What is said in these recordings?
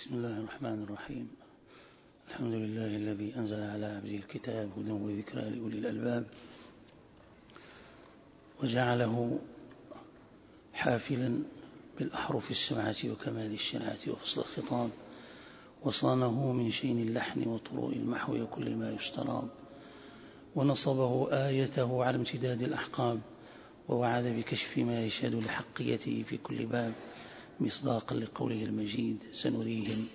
بسم الله الرحمن الرحيم. الحمد لله الذي أنزل على عبده الكتاب هدى وذكرى لأولي الألباب وجعله حافلا بالأحرف السبعة وكمال الشرعة وفصل الخطاب وصانه من شين اللحن وطروء المحو وكل ما يستراب ونصبه آيته على امتداد الأحقاب ووعد بكشف ما يشهد لحقيته في كل باب. مصداقا لقوله المجيد سنريهم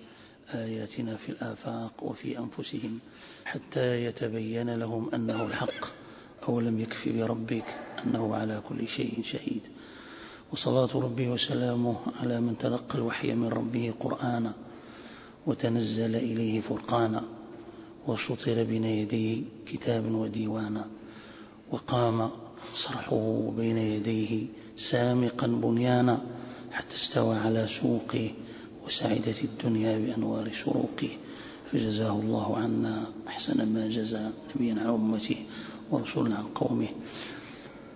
آياتنا في الآفاق وفي أنفسهم حتى يتبين لهم أنه الحق أولم يكف بربك أنه على كل شيء شهيد. وصلاة ربي وسلامه على من تلقى الوحي من ربه قرآنا وتنزل إليه فرقانا وشطر بين يديه كتابا وديوانا وقام صرحه بين يديه سامقا بنيانا حتى استوى على سوقه وسعدت الدنيا بأنوار شروقه فجزاه الله عنا أحسن ما جزى نبيا عن أمته ورسولا عن قومه.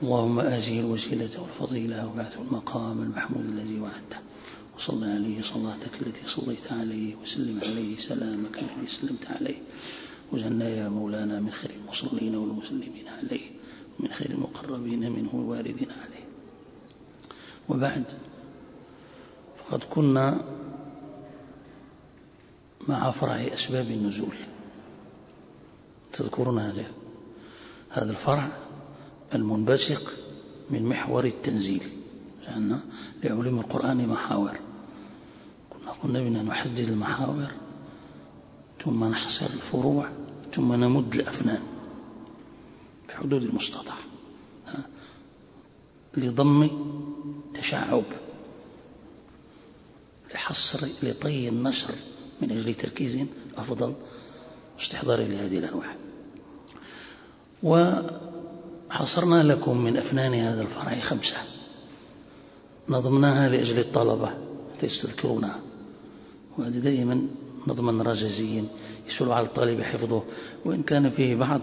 اللهم آجه الوسيلة والفضيلة وبعثه المقام المحمود الذي وعدته. وصل عليه صلاتك التي صليت عليه وسلم عليه سلامك الذي سلمت عليه. وجنا يا مولانا من خير المصلين والمسلمين عليه ومن خير المقربين منه الواردين عليه. وبعد فقد كنا مع فرع أسباب النزول. تذكرون هذا هذا الفرع المنبثق من محور التنزيل لأن لعلوم القرآن محاور. كنا قلنا بنا نحدد المحاور ثم نحصر الفروع ثم نمد الأفنان في حدود المستطاع لضم تشعب. لحصر لطي النشر من أجل تركيز أفضل واستحضار لهذه الأنواع وحصرنا لكم من أفنان هذا الفرع خمسة. نظمناها لأجل الطلبة تستذكرونها وهذا دائما نظما رجزيا يسهل على الطالب حفظه. وإن كان فيه بعض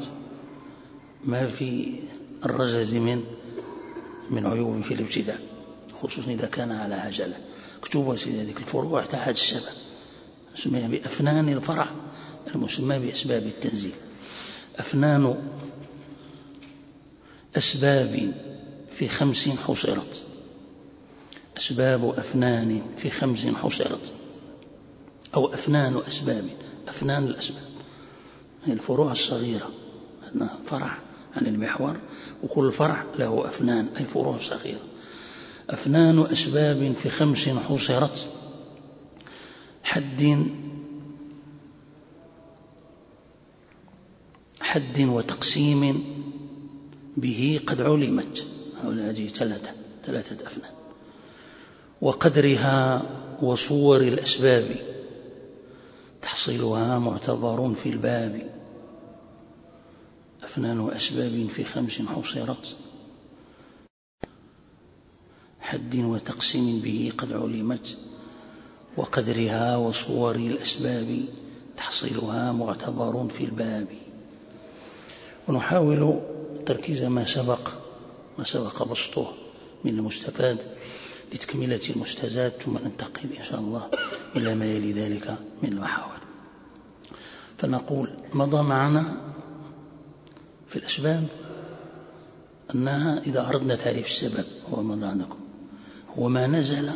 ما في الرجز من من عيوب في الابتداء خصوصا إذا كان على عجلة اكتبوا سيدي هذه الفروع تحت السبب نسميها بأفنان الفرع المسمى بأسباب التنزيل. أفنان أسباب في خمس حصرت. أسباب أفنان في خمس حصرت. أو أفنان أسباب أفنان الأسباب. الفروع الصغيرة فرع عن المحور وكل فرع له أفنان أي فروع صغيرة. أفنان أسباب في خمس حصرت حد حد وتقسيم به قد علمت. هؤلاء هذه ثلاثة ثلاثة أفنان. وقدرها وصور الأسباب. تحصيلها معتبر في الباب. أفنان أسباب في خمس حصرت حد وتقسيم به قد علمت وقدرها وصور الأسباب تحصيلها معتبر في الباب. ونحاول تركيز ما سبق ما سبق بسطه من المستفاد لتكملة المستزاد ثم ننتقل إن شاء الله إلى ما يلي ذلك من المحاور. فنقول مضى معنا في الأسباب أنها إذا أردنا تعريف السبب هو مضى عنكم هو ما نزل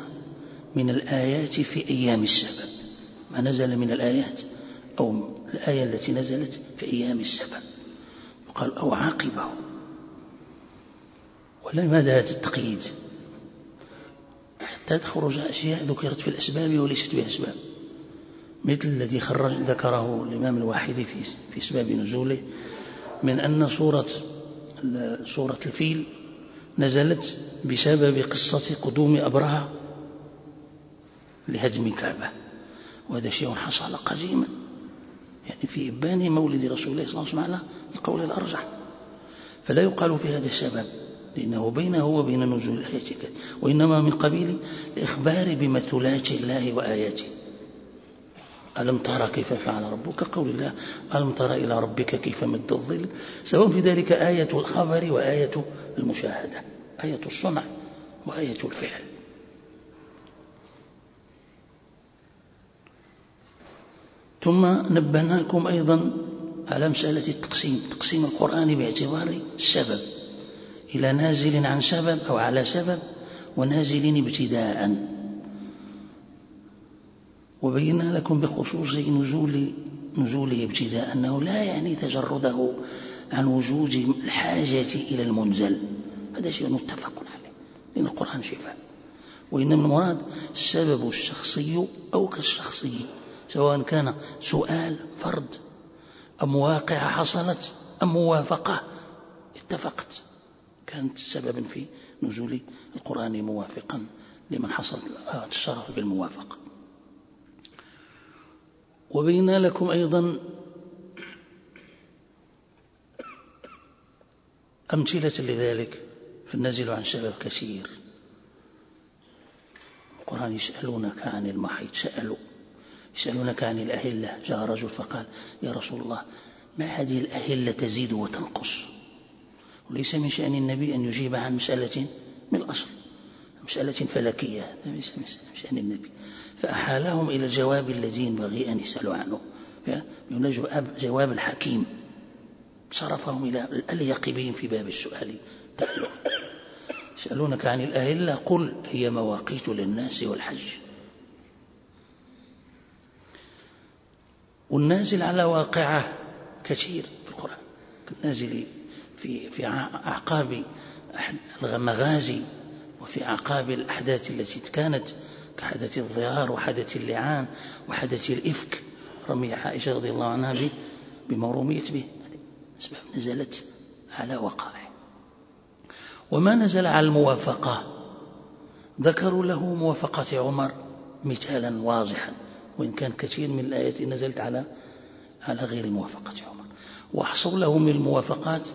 من الآيات في أيام السبب ما نزل من الآيات أو الآية التي نزلت في أيام السبب يقال أو عاقبه. ولماذا هذا التقييد؟ حتى تخرج أشياء ذكرت في الأسباب وليست بأسباب. مثل الذي خرج ذكره الإمام الواحدي في في أسباب نزوله من أن سورة سورة الفيل نزلت بسبب قصة قدوم أبرهة لهدم الكعبة وهذا شيء حصل قديما. يعني في إبان مولد رسول الله صلى الله عليه وسلم على القول الأرجح فلا يقال في هذا سبب لأنه بينه وبين نزول الآية وإنما من قبيل الإخبار بمثلات الله وآياته. ألم ترى كيف فعل ربك؟ قول الله ألم ترى إلى ربك كيف مد الظل؟ سواء في ذلك آية الخبر وآية المشاهدة آية الصنع وآية الفعل. ثم نبهناكم أيضا على مسألة التقسيم تقسيم القرآن باعتبار السبب إلى نازل عن سبب أو على سبب ونازل ابتداء. وبينا لكم بخصوص نزول نزوله ابتداء أنه لا يعني تجرده عن وجود الحاجة إلى المنزل. هذا شيء متفق عليه لأن القرآن شفاء. وإنما المراد السبب الشخصي أو كالشخصي سواء كان سؤال فرد أم واقعة حصلت أم موافقة. اتفقت. كانت سببا في نزول القرآن موافقا لمن حصل الشرف بالموافقة. وبينا لكم أيضا أمثلة لذلك في النازل عن سبب كثير. القرآن يسألونك عن المحيط سألوا يسألونك عن الأهلة. جاء رجل فقال يا رسول الله ما هذه الأهلة تزيد وتنقص؟ وليس من شأن النبي أن يجيب عن مسألة من الأصل مسألة فلكية ليس من شأن النبي. فأحالهم إلى الجواب الذي ينبغي أن يسألوا عنه. جواب, جواب الحكيم. صرفهم إلى الأليق بهم في باب السؤال. تعالوا يسألونك عن الأهلة قل هي مواقيت للناس والحج. والنازل على واقعة كثير في القرآن. النازل في في أعقاب المغازي وفي أعقاب الأحداث التي كانت كحدث الظهار وحدث اللعان وحدث الإفك. رمي عائشة رضي الله عنها بمرومية به. أسباب نزلت على وقائع. وما نزل على الموافقة. ذكروا له موافقة عمر مثالا واضحا. وإن كان كثير من الآيات نزلت على على غير موافقة عمر. وأحصوا له من الموافقات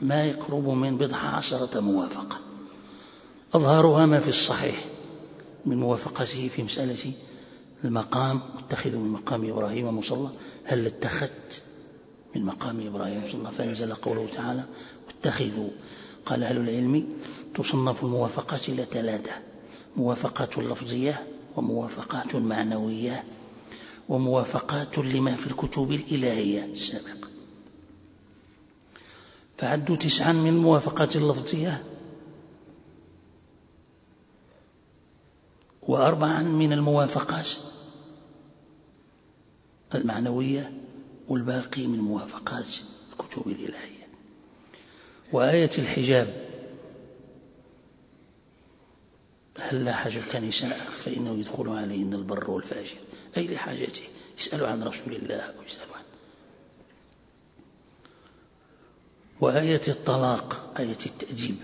ما يقرب من بضع عشرة موافقة. أظهرها ما في الصحيح. من موافقته في مسألة المقام اتخذ من مقام إبراهيم مصلى هل اتخذت من مقام إبراهيم مصلى فنزل قوله تعالى واتخذوا قال أهل العلم تصنف الموافقات إلى ثلاثة موافقات لفظية وموافقات معنوية وموافقات لما في الكتب الإلهية السابقة. فعدوا تسعا من الموافقات اللفظية وأربعا من الموافقات المعنوية والباقي من موافقات الكتب الإلهية. وآية الحجاب هل لا حاجة نساء فإنه يدخل عليهن البر والفاجر؟ أي لحاجته؟ يسأل عن رسول الله ويسأل عن وآية الطلاق آية التأديب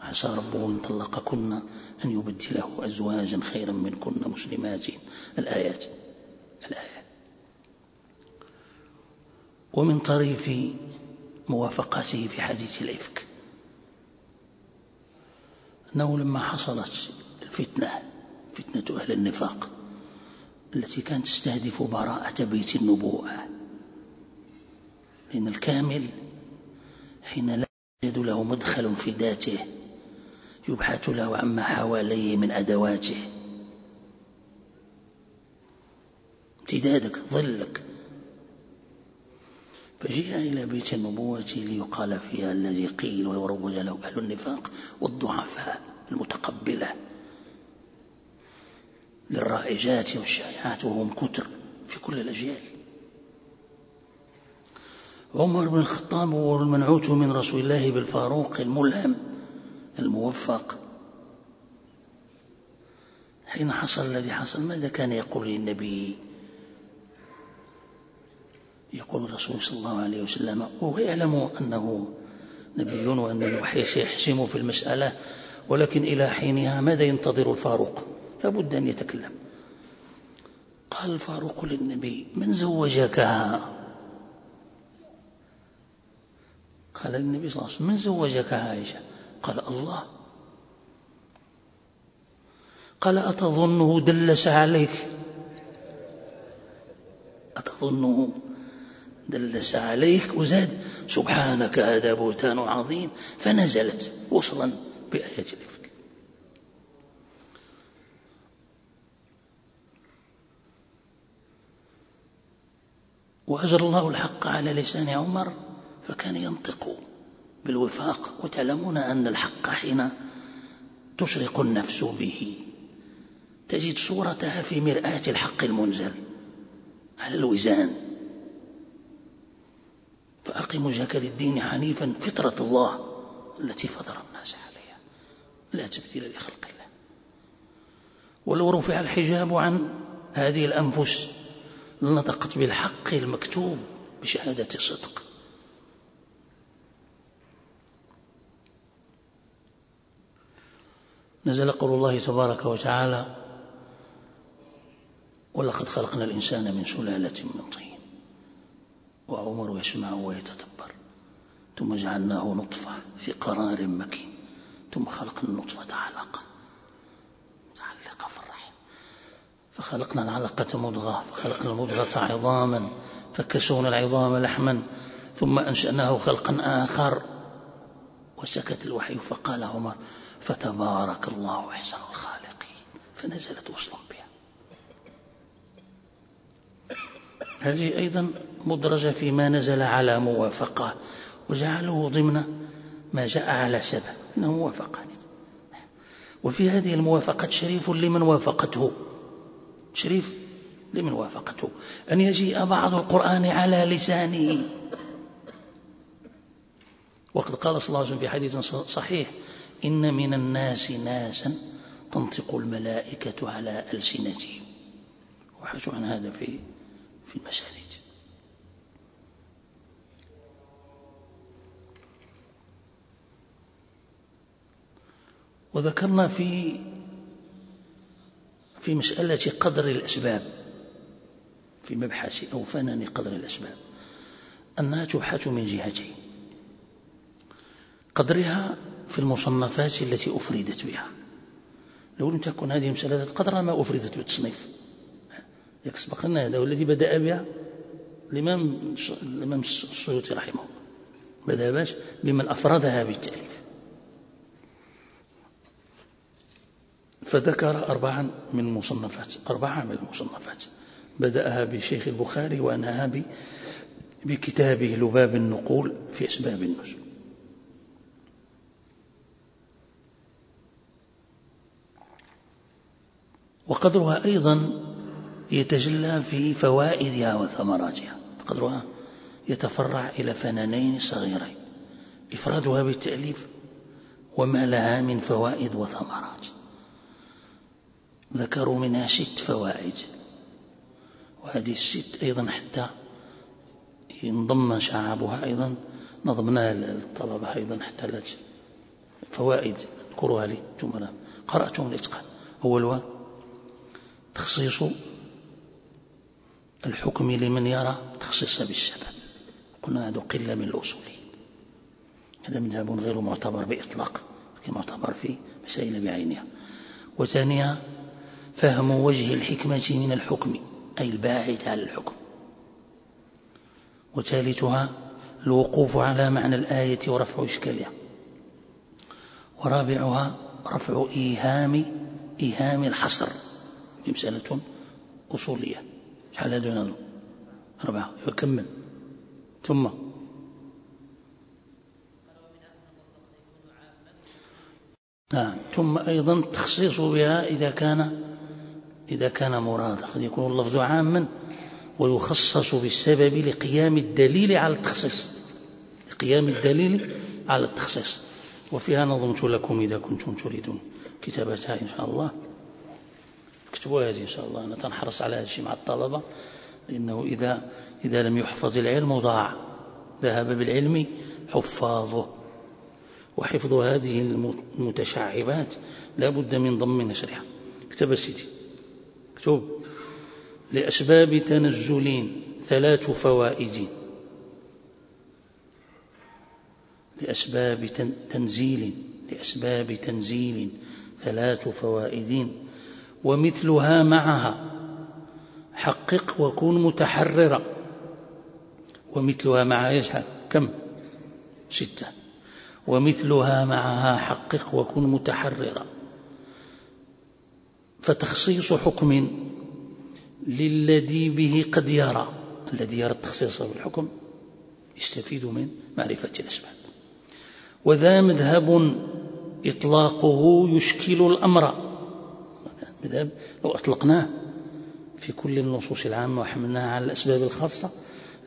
عسى ربه إن طلقكن أن يبدله أزواجا خيرا منكن مسلمات. الآيات الآية ومن طريف موافقته في حديث الإفك. أنه لما حصلت الفتنة فتنة أهل النفاق التي كانت تستهدف براءة بيت النبوة لأن الكامل حين لا يجد له مدخل في ذاته يبحث له عما حواليه من أدواته. امتدادك ظلك. فجاء إلى بيت النبوة ليقال فيها الذي قيل ويروج له أهل النفاق والضعفاء المتقبلة. للرائجات والشائعات وهم كتر في كل الأجيال. عمر بن الخطاب هو المنعوت من رسول الله بالفاروق الملهم. الموفق. حين حصل الذي حصل ماذا كان يقول للنبي؟ يقول الرسول صلى الله عليه وسلم وهو يعلم أنه نبي وأن الوحي سيحسم في المسألة ولكن إلى حينها ماذا ينتظر الفاروق؟ لابد أن يتكلم. قال الفاروق للنبي من زوجكها قال للنبي صلى الله عليه وسلم من زوجك عائشة؟ قال الله. قال أتظنه دلس عليك. أتظنه دلس عليك. وزاد سبحانك هذا بهتان عظيم. فنزلت وصلا بآية الإفك. وأجر الله الحق على لسان عمر فكان ينطق. بالوفاق وتعلمون أن الحق حين تشرق النفس به. تجد صورتها في مرآة الحق المنزل على الوزان. فأقم وجهك للدين حنيفا فطرة الله التي فطر الناس عليها. لا تبديل لخلق الله. ولو رفع الحجاب عن هذه الأنفس لنطقت بالحق المكتوب بشهادة الصدق نزل قول الله تبارك وتعالى ولقد خلقنا الإنسان من سلالة من طين وعمر يسمع ويتدبر ثم جعلناه نطفة في قرار مكين ثم خلقنا النطفة علقة متعلقة في الرحم فخلقنا العلقة مضغة فخلقنا المضغة عظاما فكسونا العظام لحما ثم أنشأناه خلقا آخر. وسكت الوحي فقال عمر فتبارك الله أحسن الخالقين. فنزلت وصلا بها. هذه أيضا مدرجة فيما نزل على موافقة وجعله ضمن ما جاء على سبب إنه موافقة. وفي هذه الموافقة شريف لمن وافقته. شريف لمن وافقته. أن يجيء بعض القرآن على لسانه. وقد قال صلى الله عليه وسلم في حديث صحيح إن من الناس ناسا تنطق الملائكة على ألسنتهم. وحشوا عن هذا في في المساجد. وذكرنا في في مسألة قدر الأسباب في مبحث أو فنن قدر الأسباب أنها تبحث من جهتين. قدرها في المصنفات التي أفردت بها. لو لم تكن هذه مسألة قدر ما أفردت بالتصنيف. يسبق لنا هذا والذي بدأ بها الإمام الإمام السيوطي رحمه الله. بدأ باش بمن أفردها بالتأليف. فذكر أربعا من المصنفات أربعة من المصنفات. بدأها بشيخ البخاري وأنهاها بكتابه لباب النقول في أسباب النزول. وقدرها أيضا يتجلى في فوائدها وثمراتها. قدرها يتفرع إلى فنانين صغيرين. إفرادها بالتأليف وما لها من فوائد وثمرات. ذكروا منها ست فوائد. وهذه الست أيضا حتى ينضم شعابها أيضا نظمناها للطلبة أيضا حتى لا فوائد. اذكروها لي قرأتهم الإتقان أولها تخصيص الحكم لمن يرى تخصيص بالسبب قلنا هذا قلة من الأصولي هذا مذهب غير معتبر بإطلاق لكن معتبر في مسائل بعينها. وثانيها فهم وجه الحكمة من الحكم أي الباعث على الحكم. وثالثها الوقوف على معنى الآية ورفع إشكالها. ورابعها رفع إيهام إيهام الحصر. مسألة أصولية. شحال هذو أربعة. يكمل ثم. نعم ثم أيضا تخصيص بها إذا كان إذا كان مرادا قد يكون اللفظ عاما ويخصص بالسبب لقيام الدليل على التخصيص. لقيام الدليل على التخصيص. وفيها نظمت لكم إذا كنتم تريدون كتابتها إن شاء الله. اكتبوا هذه إن شاء الله. أنا تنحرص على هذا الشيء مع الطلبة لأنه إذا إذا لم يحفظ العلم ضاع. ذهب بالعلم حفاظه. وحفظ هذه المتشعبات لا بد من ضم نشرها اكتب سيدي. اكتب. لأسباب تنزل ثلاث فوائد لأسباب تنزيل. لأسباب تنزيل ثلاث فوائد ومثلها معها. حقق وكن متحررا. ومثلها معها يشحن كم؟ ستة. ومثلها معها حقق وكن متحررا. فتخصيص حكم للذي به قد يرى. الذي يرى التخصيص بالحكم يستفيد من معرفة الأسباب. وذا مذهب إطلاقه يشكل الأمر. مذهب لو أطلقناه في كل النصوص العامة وحملناها على الأسباب الخاصة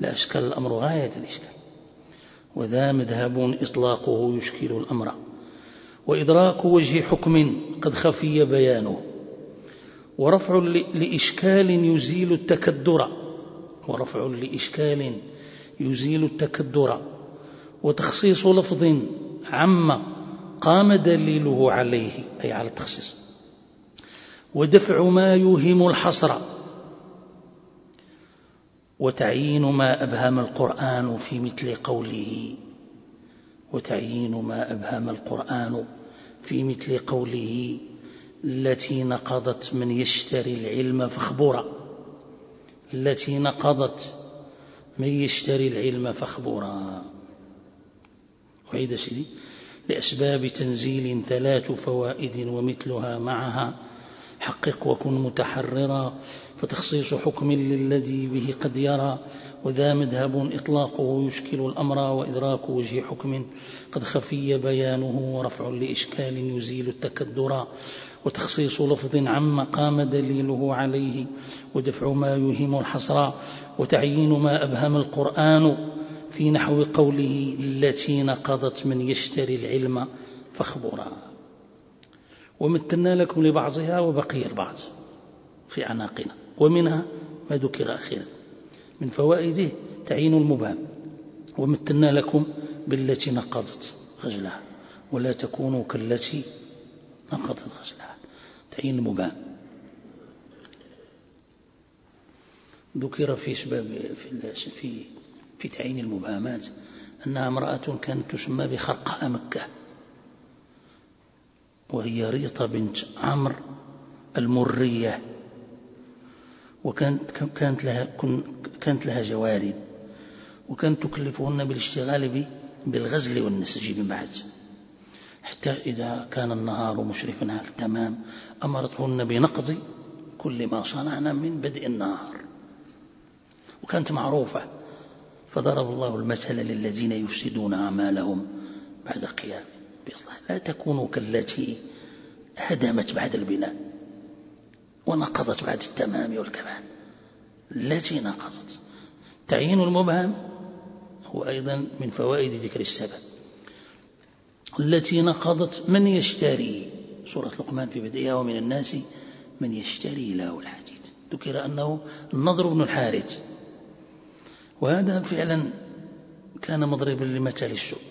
لأشكل الأمر غاية الإشكال. وذا مذهب إطلاقه يشكل الأمر. وإدراك وجه حكم قد خفي بيانه. ورفع لإشكال يزيل التكدر. ورفع لإشكال يزيل التكدر. وتخصيص لفظ عم قام دليله عليه أي على التخصيص. ودفع ما يوهم الحصر. وتعيين ما أبهم القرآن في مثل قوله. وتعيين ما أبهم القرآن في مثل قوله. التي نقضت من يشتري العلم فاخبرا التي نقضت من يشتري العلم فاخبرا وعيد سيدي لأسباب تنزيل ثلاث فوائد ومثلها معها حقق وكن متحررا فتخصيص حكم للذي به قد يرى وذا مذهب إطلاقه يشكل الأمر وإدراك وجه حكم. قد خفي بيانه ورفع لإشكال يزيل التكدر وتخصيص لفظ عم قام دليله عليه ودفع ما يوهم الحصر وتعيين ما أبهم القرآن. في نحو قوله التي نقضت من يشتري العلم فاخبرا. ومثلنا لكم لبعضها وبقي البعض في عناقنا ومنها ما ذكر أخيرا. من فوائده تعيين المبهم ومثلنا لكم بالتي نقضت غزلها ولا تكونوا كالتي نقضت غزلها تعيين المبهم ذكر في سبب في في في تعيين المبهمات أنها امرأة كانت تسمى بخرقاء مكة. وهي ريطة بنت عمرو المرية. وكانت كانت لها كانت لها جواري وكانت تكلفهن بالاشتغال بالغزل والنسج من بعد. حتى إذا كان النهار مشرفا على التمام أمرتهن بنقض كل ما صنعنا من بدء النهار. وكانت معروفة. فضرب الله المثل للذين يفسدون أعمالهم بعد قيام بإصلاح لا تكونوا كالتي هدمت بعد البناء ونقضت بعد التمام والكمال. التي نقضت. تعيين المبهم هو أيضا من فوائد ذكر السبب. التي نقضت من يشتري سورة لقمان في بدئها ومن الناس من يشتري له الحديث ذكر أنه النضر بن الحارث. وهذا فعلا كان مضربا لمثل السوء.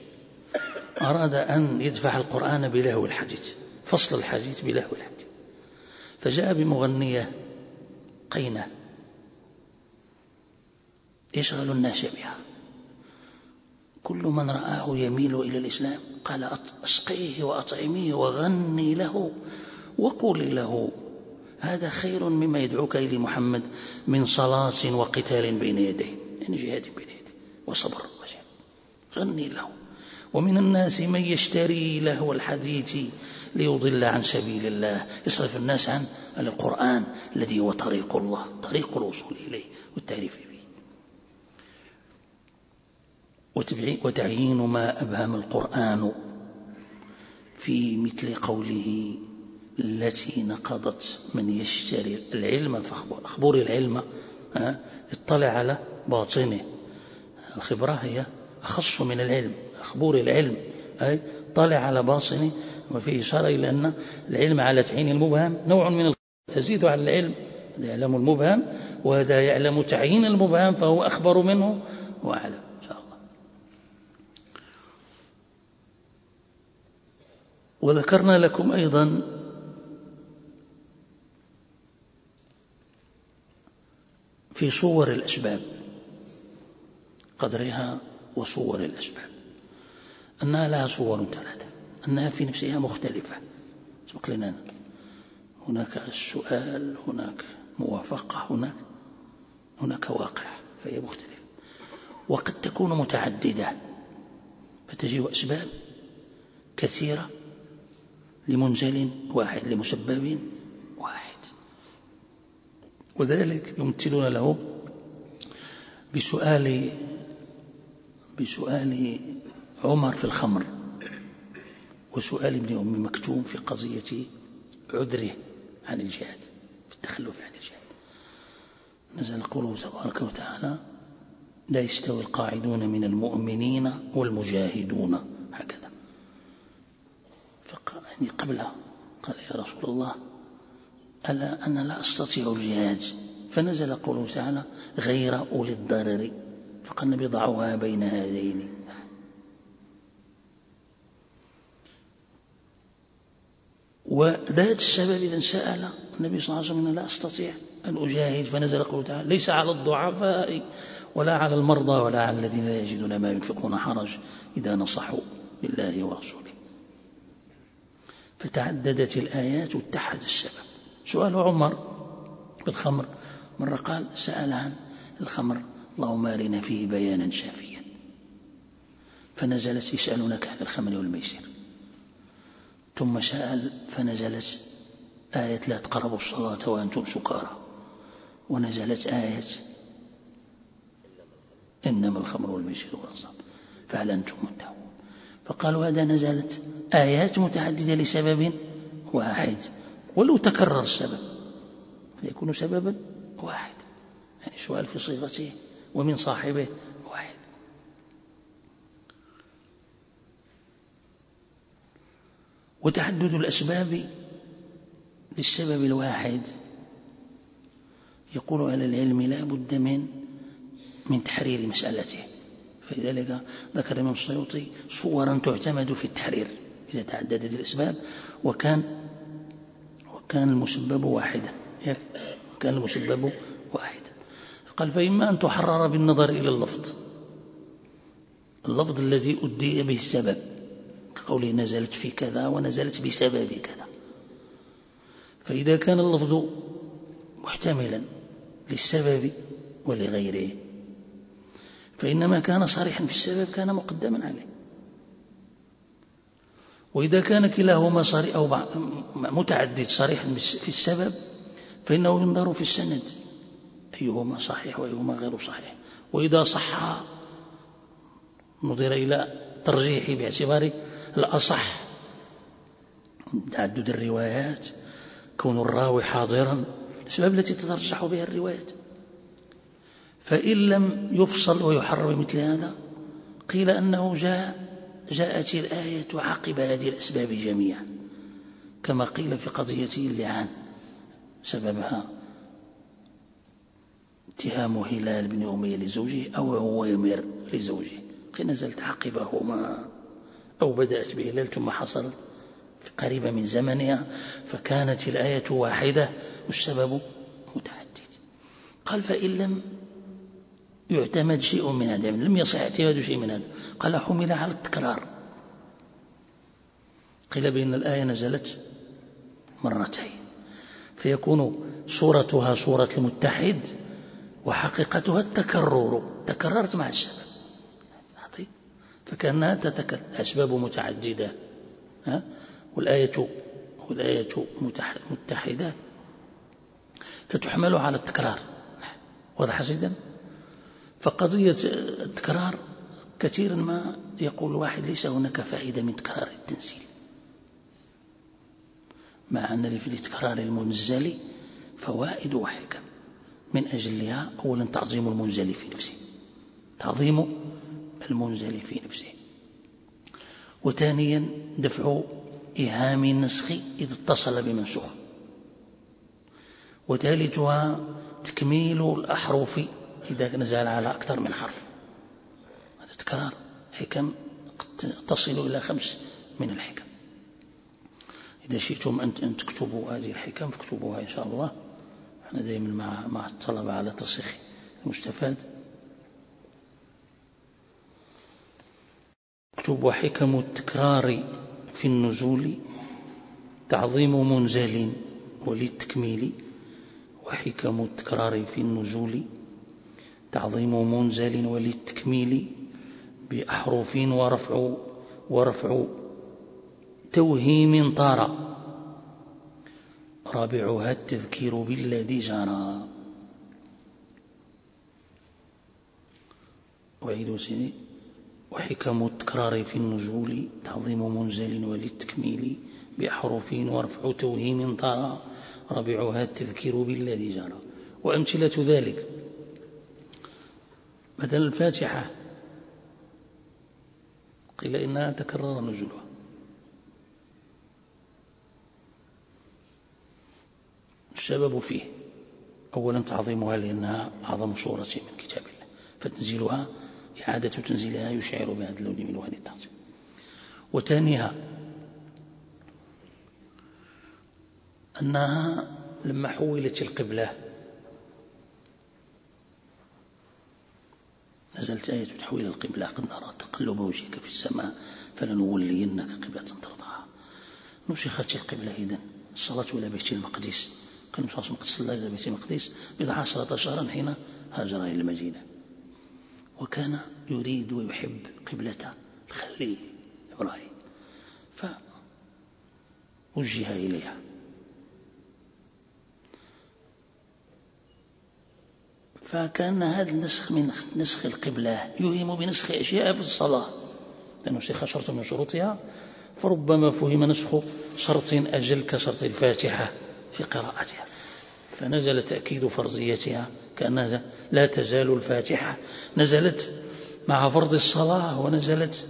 أراد أن يدفع القرآن بلهو الحديث فصل الحديث بلهو الحديث. فجاء بمغنية قينة. يشغل الناس بها كل من رآه يميل إلى الإسلام قال أسقيه وأطعميه وغني له وقولي له هذا خير مما يدعوك إلى محمد من صلاة وقتال بين يديه يعني جهاد بين يديه وصبر غني له. ومن الناس من يشتري لهو الحديث ليضل عن سبيل الله يصرف الناس عن القرآن الذي هو طريق الله طريق الوصول إليه والتعريف به. وتعيين ما أبهم القرآن في مثل قوله التي نقضت من يشتري العلم فأخبر العلم اطلع على باطنه. الخبرة هي أخص من العلم. أخبور العلم أي طلع على باطنه وفيه إشارة إلى أن العلم على تعيين المبهم نوع من تزيد على العلم هذا يعلم المبهم وهذا يعلم تعيين المبهم فهو أخبر منه وأعلم إن شاء الله. وذكرنا لكم أيضا في صور الأسباب قدرها وصور الأسباب أنها لها صور ثلاثة أنها في نفسها مختلفة. سبق لنا هناك السؤال هناك موافقة هناك هناك واقع فهي مختلفة. وقد تكون متعددة فتجيء أسباب كثيرة لمنزل واحد لمسبب واحد. وذلك يمثلون له بسؤال بسؤال عمر في الخمر. وسؤال ابن أم مكتوم في قضية عذره عن الجهاد في التخلف عن الجهاد. نزل قوله تبارك وتعالى لا يستوي القاعدون من المؤمنين والمجاهدون. هكذا. فقال يعني قبلها قال يا رسول الله ألا أنا لا أستطيع الجهاد؟ فنزل قوله تعالى غير أولي الضرر. فقال النبي ضعوها بين هذين. وذات السبب إذا سأل النبي صلى الله عليه وسلم لا أستطيع أن أجاهد. فنزل قوله تعالى ليس على الضعفاء ولا على المرضى ولا على الذين لا يجدون ما ينفقون حرج إذا نصحوا لله ورسوله. فتعددت الآيات واتحد السبب سؤال عمر بالخمر. مرة قال سأل عن الخمر. اللهم أرنا فيه بيانا شافيا. فنزلت يسألونك عن الخمر والميسر. ثم سأل فنزلت آية لا تقربوا الصلاة وأنتم سكارى. ونزلت آية إنما الخمر والميسر والأنصاب فهل أنتم منتهون فقالوا هذا نزلت آيات متعددة لسبب واحد. ولو تكرر السبب فيكون سببا واحد يعني سؤال في صيغته ومن صاحبه واحد. وتعدد الأسباب للسبب الواحد. يقول أهل العلم لا بد من من تحرير مسألته. فلذلك ذكر الإمام السيوطي صورا تعتمد في التحرير إذا تعددت الأسباب وكان وكان المسبب واحدا. وكان المسبب واحدا. قال فإما أن تحرر بالنظر إلى اللفظ. اللفظ الذي أدي به السبب. كقوله نزلت في كذا ونزلت بسبب كذا. فإذا كان اللفظ محتملا للسبب ولغيره فإنما كان صريحا في السبب كان مقدما عليه. وإذا كان كلاهما صريح أو متعدد صريحا في السبب فإنه ينظر في السند أيهما صحيح وأيهما غير صحيح. وإذا صح نظر إلى ترجيحه باعتبار الأصح. تعدد الروايات كون الراوي حاضرا الأسباب التي تترجح بها الروايات. فإن لم يفصل ويحرر بمثل هذا قيل أنه جاء جاءت الآية عقب هذه الأسباب جميعا. كما قيل في قضية اللعان سببها اتهام هلال بن أمية لزوجه أو عويمر لزوجه. قيل نزلت عقبهما أو بدأت بهلال ثم حصلت قريبة من زمنها فكانت الآية واحدة والسبب متعدد. قال فإن لم يعتمد شيء من هذا لم يصح اعتماد شيء من هذا. قال حمل على التكرار. قيل بأن الآية نزلت مرتين. فيكون صورتها صورة المتحد وحقيقتها التكرر. تكررت مع السبب فكأنها تتكرر أسباب متعددة. ها؟ والآية والآية متحدة. فتحمل على التكرار. واضح جدا فقضية التكرار كثيرا ما يقول الواحد ليس هناك فائدة من تكرار التنزيل. مع أن في التكرار المنزل فوائد وحكم من أجلها أولا تعظيم المنزل في نفسه. تعظيم المنزل في نفسه. وثانيا دفع إيهام النسخ إذا اتصل بمنسوخ. وثالثها تكميل الأحرف إذا نزل على أكثر من حرف. هذا تكرار. حكم تصل إلى خمس من الحكم. إذا شئتم أن تكتبوا هذه الحكم فاكتبوها إن شاء الله. إحنا دائما مع مع الطلبة على تصحيح المستفاد. اكتبوا حكم التكرار في النزول تعظيم منزل وللتكميل وحكم التكرار في النزول تعظيم منزل وللتكميل بأحرف ورفع ورفع توهيم طار. رابعها التذكير بالذي جرى. أعيد سيدي. وحكم التكرار في النزول تعظيم منزل وللتكميل بأحرف ورفع توهيم طرى ربعها التذكير بالذي جرى. وأمثلة ذلك مثلا الفاتحة. قيل إنها تكرر نزولها. السبب فيه أولا تعظيمها لأنها أعظم سورة من كتاب الله فتنزيلها إعادة تنزيلها يشعر بهذا اللون من وهذه التعظيم وثانيها أنها لما حولت القبلة نزلت آية تحويل القبلة قد نرى تقلب وجهك في السماء فلنولينك قبلة ترضاها. نسخت القبلة إذن؟ الصلاة إلى بيت المقدس؟ كان صلى الله صلى إلى بيت المقدس بضع عشرة شهرا حين هاجر إلى المدينة. وكان يريد ويحب قبلة الخليل إبراهيم. فوجه إليها. فكان هذا النسخ من نسخ القبلة يوهم بنسخ أشياء في الصلاة. تنسخ شرط من شروطها. فربما فهم نسخ شرط أجل كشرط الفاتحة في قراءتها. فنزل تأكيد فرضيتها كأنها لا تزال الفاتحة. نزلت مع فرض الصلاة ونزلت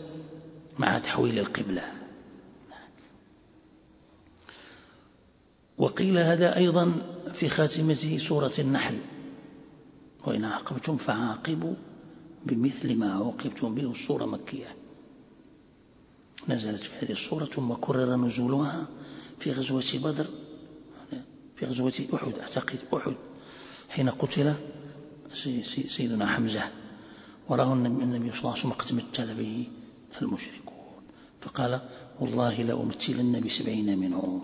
مع تحويل القبلة. وقيل هذا أيضا في خاتمة سورة النحل. وإن عاقبتم فعاقبوا بمثل ما عوقبتم به الصورة مكية. نزلت في هذه الصورة ثم كرر نزولها في غزوة بدر في غزوة أحد أعتقد أحد. حين قتل سيدنا حمزة وراه النبي صلى الله عليه وسلم قد مثل به المشركون فقال والله لأمثلن بسبعين منهم.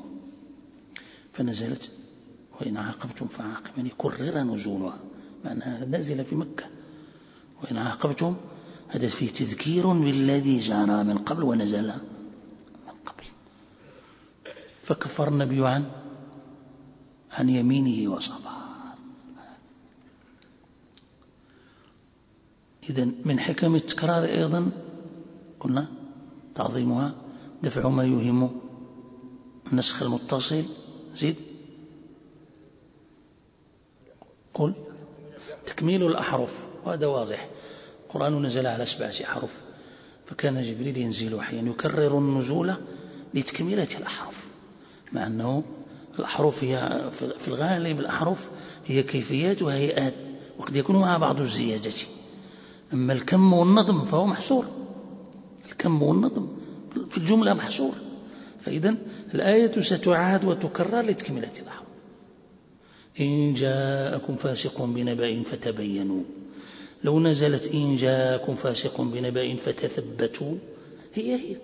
فنزلت وإن عاقبتم فعاقبوا يعني كرر نزولها معناها نازلة في مكة. وإن عاقبتم هذا فيه تذكير بالذي جرى من قبل ونزل من قبل. فكفر النبي عن عن يمينه وصبر إذا من حكم التكرار أيضا قلنا تعظيمها دفع ما يوهم النسخ المتصل زيد؟ قل تكميل الأحرف وهذا واضح. القرآن نزل على سبعة أحرف فكان جبريل ينزل أحيانا يكرر النزول لتكملة الأحرف مع أنه الأحرف هي في الغالب الأحرف هي كيفيات وهيئات وقد يكون معها بعض الزيادة. أما الكم والنظم فهو محصور. الكم والنظم في الجملة محصور. فإذا الآية ستعاد وتكرر لتكملة الأحرف إن جاءكم فاسق بنبأ فتبينوا. لو نزلت إن جاءكم فاسق بنبأ فتثبتوا هي هي.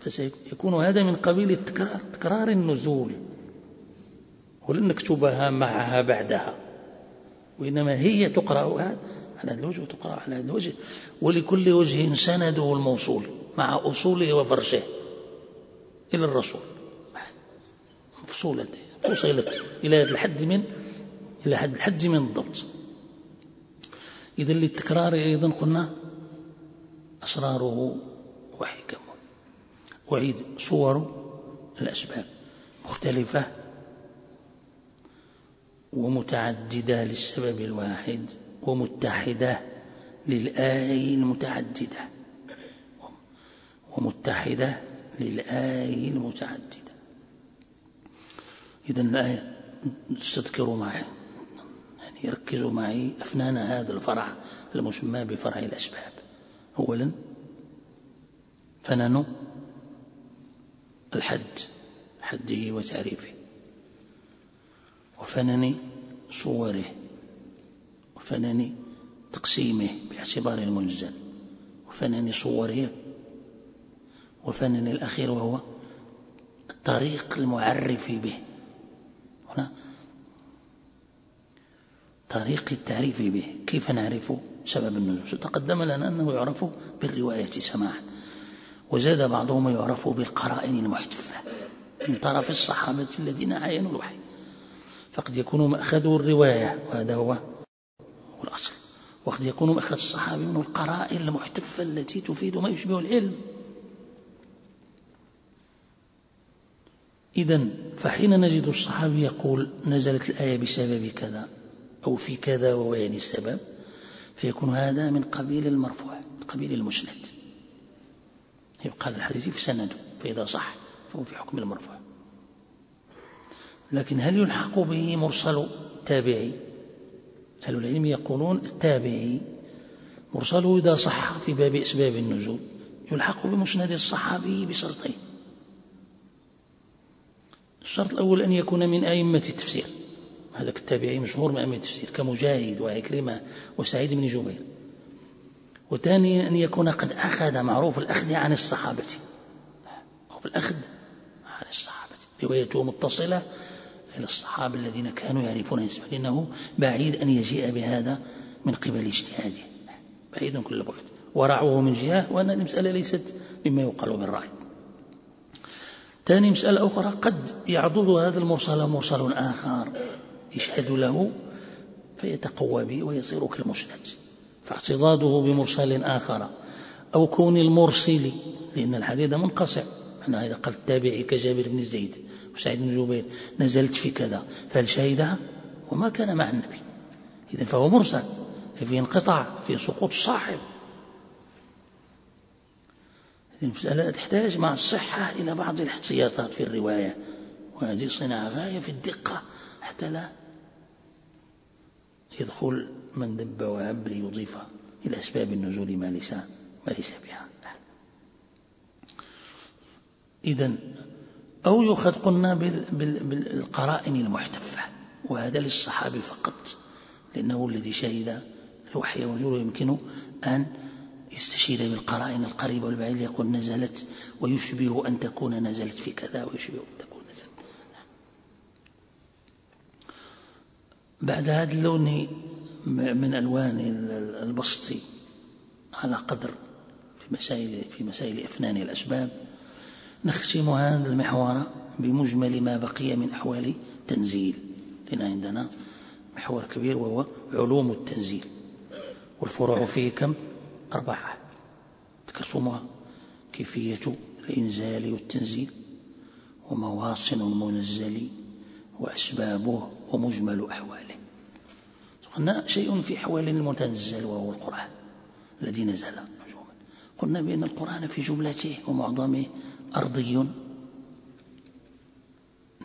فسيكون هذا من قبيل التكرار تكرار النزول. ولن نكتبها معها بعدها وإنما هي تقرأ على هذا الوجه وتقرأ على هذا الوجه. ولكل وجه سنده الموصول مع أصوله وفرشه إلى الرسول. مفصولة فصلت إلى الحد من إلى الحد من الضبط. إذا للتكرار أيضا قلنا أسراره وحكمه. أعيد صور الأسباب مختلفة ومتعددة للسبب الواحد. ومتحدة للآي المتعددة ومتحدة للآي المتعددة إذا الآية استذكروا معي. يعني ركزوا معي أفنان هذا الفرع المسمى بفرع الأسباب. أولا فنن الحد حده وتعريفه. وفنن صوره. وفنن تقسيمه باعتبار المنزل وفنن صوره وفنن الأخير وهو الطريق المعرف به. هنا طريق التعريف به. كيف نعرف سبب النزول؟ تقدم لنا أنه يعرف بالرواية سماعا وزاد بعضهم يعرف بالقرائن المحتفة من طرف الصحابة الذين عاينوا الوحي. فقد يكون مأخذه الرواية وهذا هو الأصل وقد يكون مأخذ الصحابي من القرائن المحتفة التي تفيد ما يشبه العلم. إذا فحين نجد الصحابي يقول نزلت الآية بسبب كذا أو في كذا وهو يعني السبب فيكون هذا من قبيل المرفوع من قبيل المسند. يبقى الحديث في سنده فإذا صح فهو في حكم المرفوع. لكن هل يلحق به مرسل تابعي؟ أهل العلم يقولون التابعي مرسله إذا صح في باب أسباب النزول يلحق بمسند الصحابي بشرطين. الشرط الأول أن يكون من أئمة التفسير. هذا التابعي مشهور من أئمة التفسير كمجاهد وعكرمة وسعيد بن جبير. وثانيا أن يكون قد أخذ معروف الأخذ عن الصحابة. معروف الأخذ عن الصحابة. روايته متصلة إلى الصحابة الذين كانوا يعرفون اسمه لأنه بعيد أن يجيء بهذا من قبل اجتهاده. بعيد كل بعد. ورعوه من جهة وأن المسألة ليست مما يقال بالرأي. ثاني مسألة أخرى قد يعضد هذا المرسل مرسل آخر يشهد له فيتقوى به ويصير كالمسند فاعتضاده بمرسل آخر أو كون المرسل لأن الحديث منقصع إحنا إذا قال التابعي كجابر بن زيد وسعيد بن جبير نزلت في كذا فهل شهدها وما كان مع النبي. إذا فهو مرسل في انقطاع في سقوط الصاحب المسألة تحتاج مع الصحة إلى بعض الاحتياطات في الرواية وهذه صناعة غاية في الدقة حتى لا يدخل من دب وعب ليضيف إلى أسباب النزول ما ليس ما ليس بها. إذا أو يؤخذ قلنا بالقرائن المحتفة وهذا للصحابي فقط لأنه الذي شهد الوحي ونزوله يمكن أن يستشير بالقرائن القريبة والبعيدة يقول نزلت ويشبه أن تكون نزلت في كذا ويشبه أن تكون نزلت. بعد هذا اللون من ألوان البسط على قدر في مسائل في مسائل أفنان الأسباب نختم هذا المحور بمجمل ما بقي من أحوال تنزيل لأن عندنا محور كبير وهو علوم التنزيل. والفروع فيه كم؟ أربعة. تكسمها كيفية الإنزال والتنزيل ومواطن المنزل وأسبابه ومجمل أحواله. قلنا شيء في أحوال المتنزل وهو القرآن الذي نزل قلنا بأن القرآن في جملته ومعظمه أرضي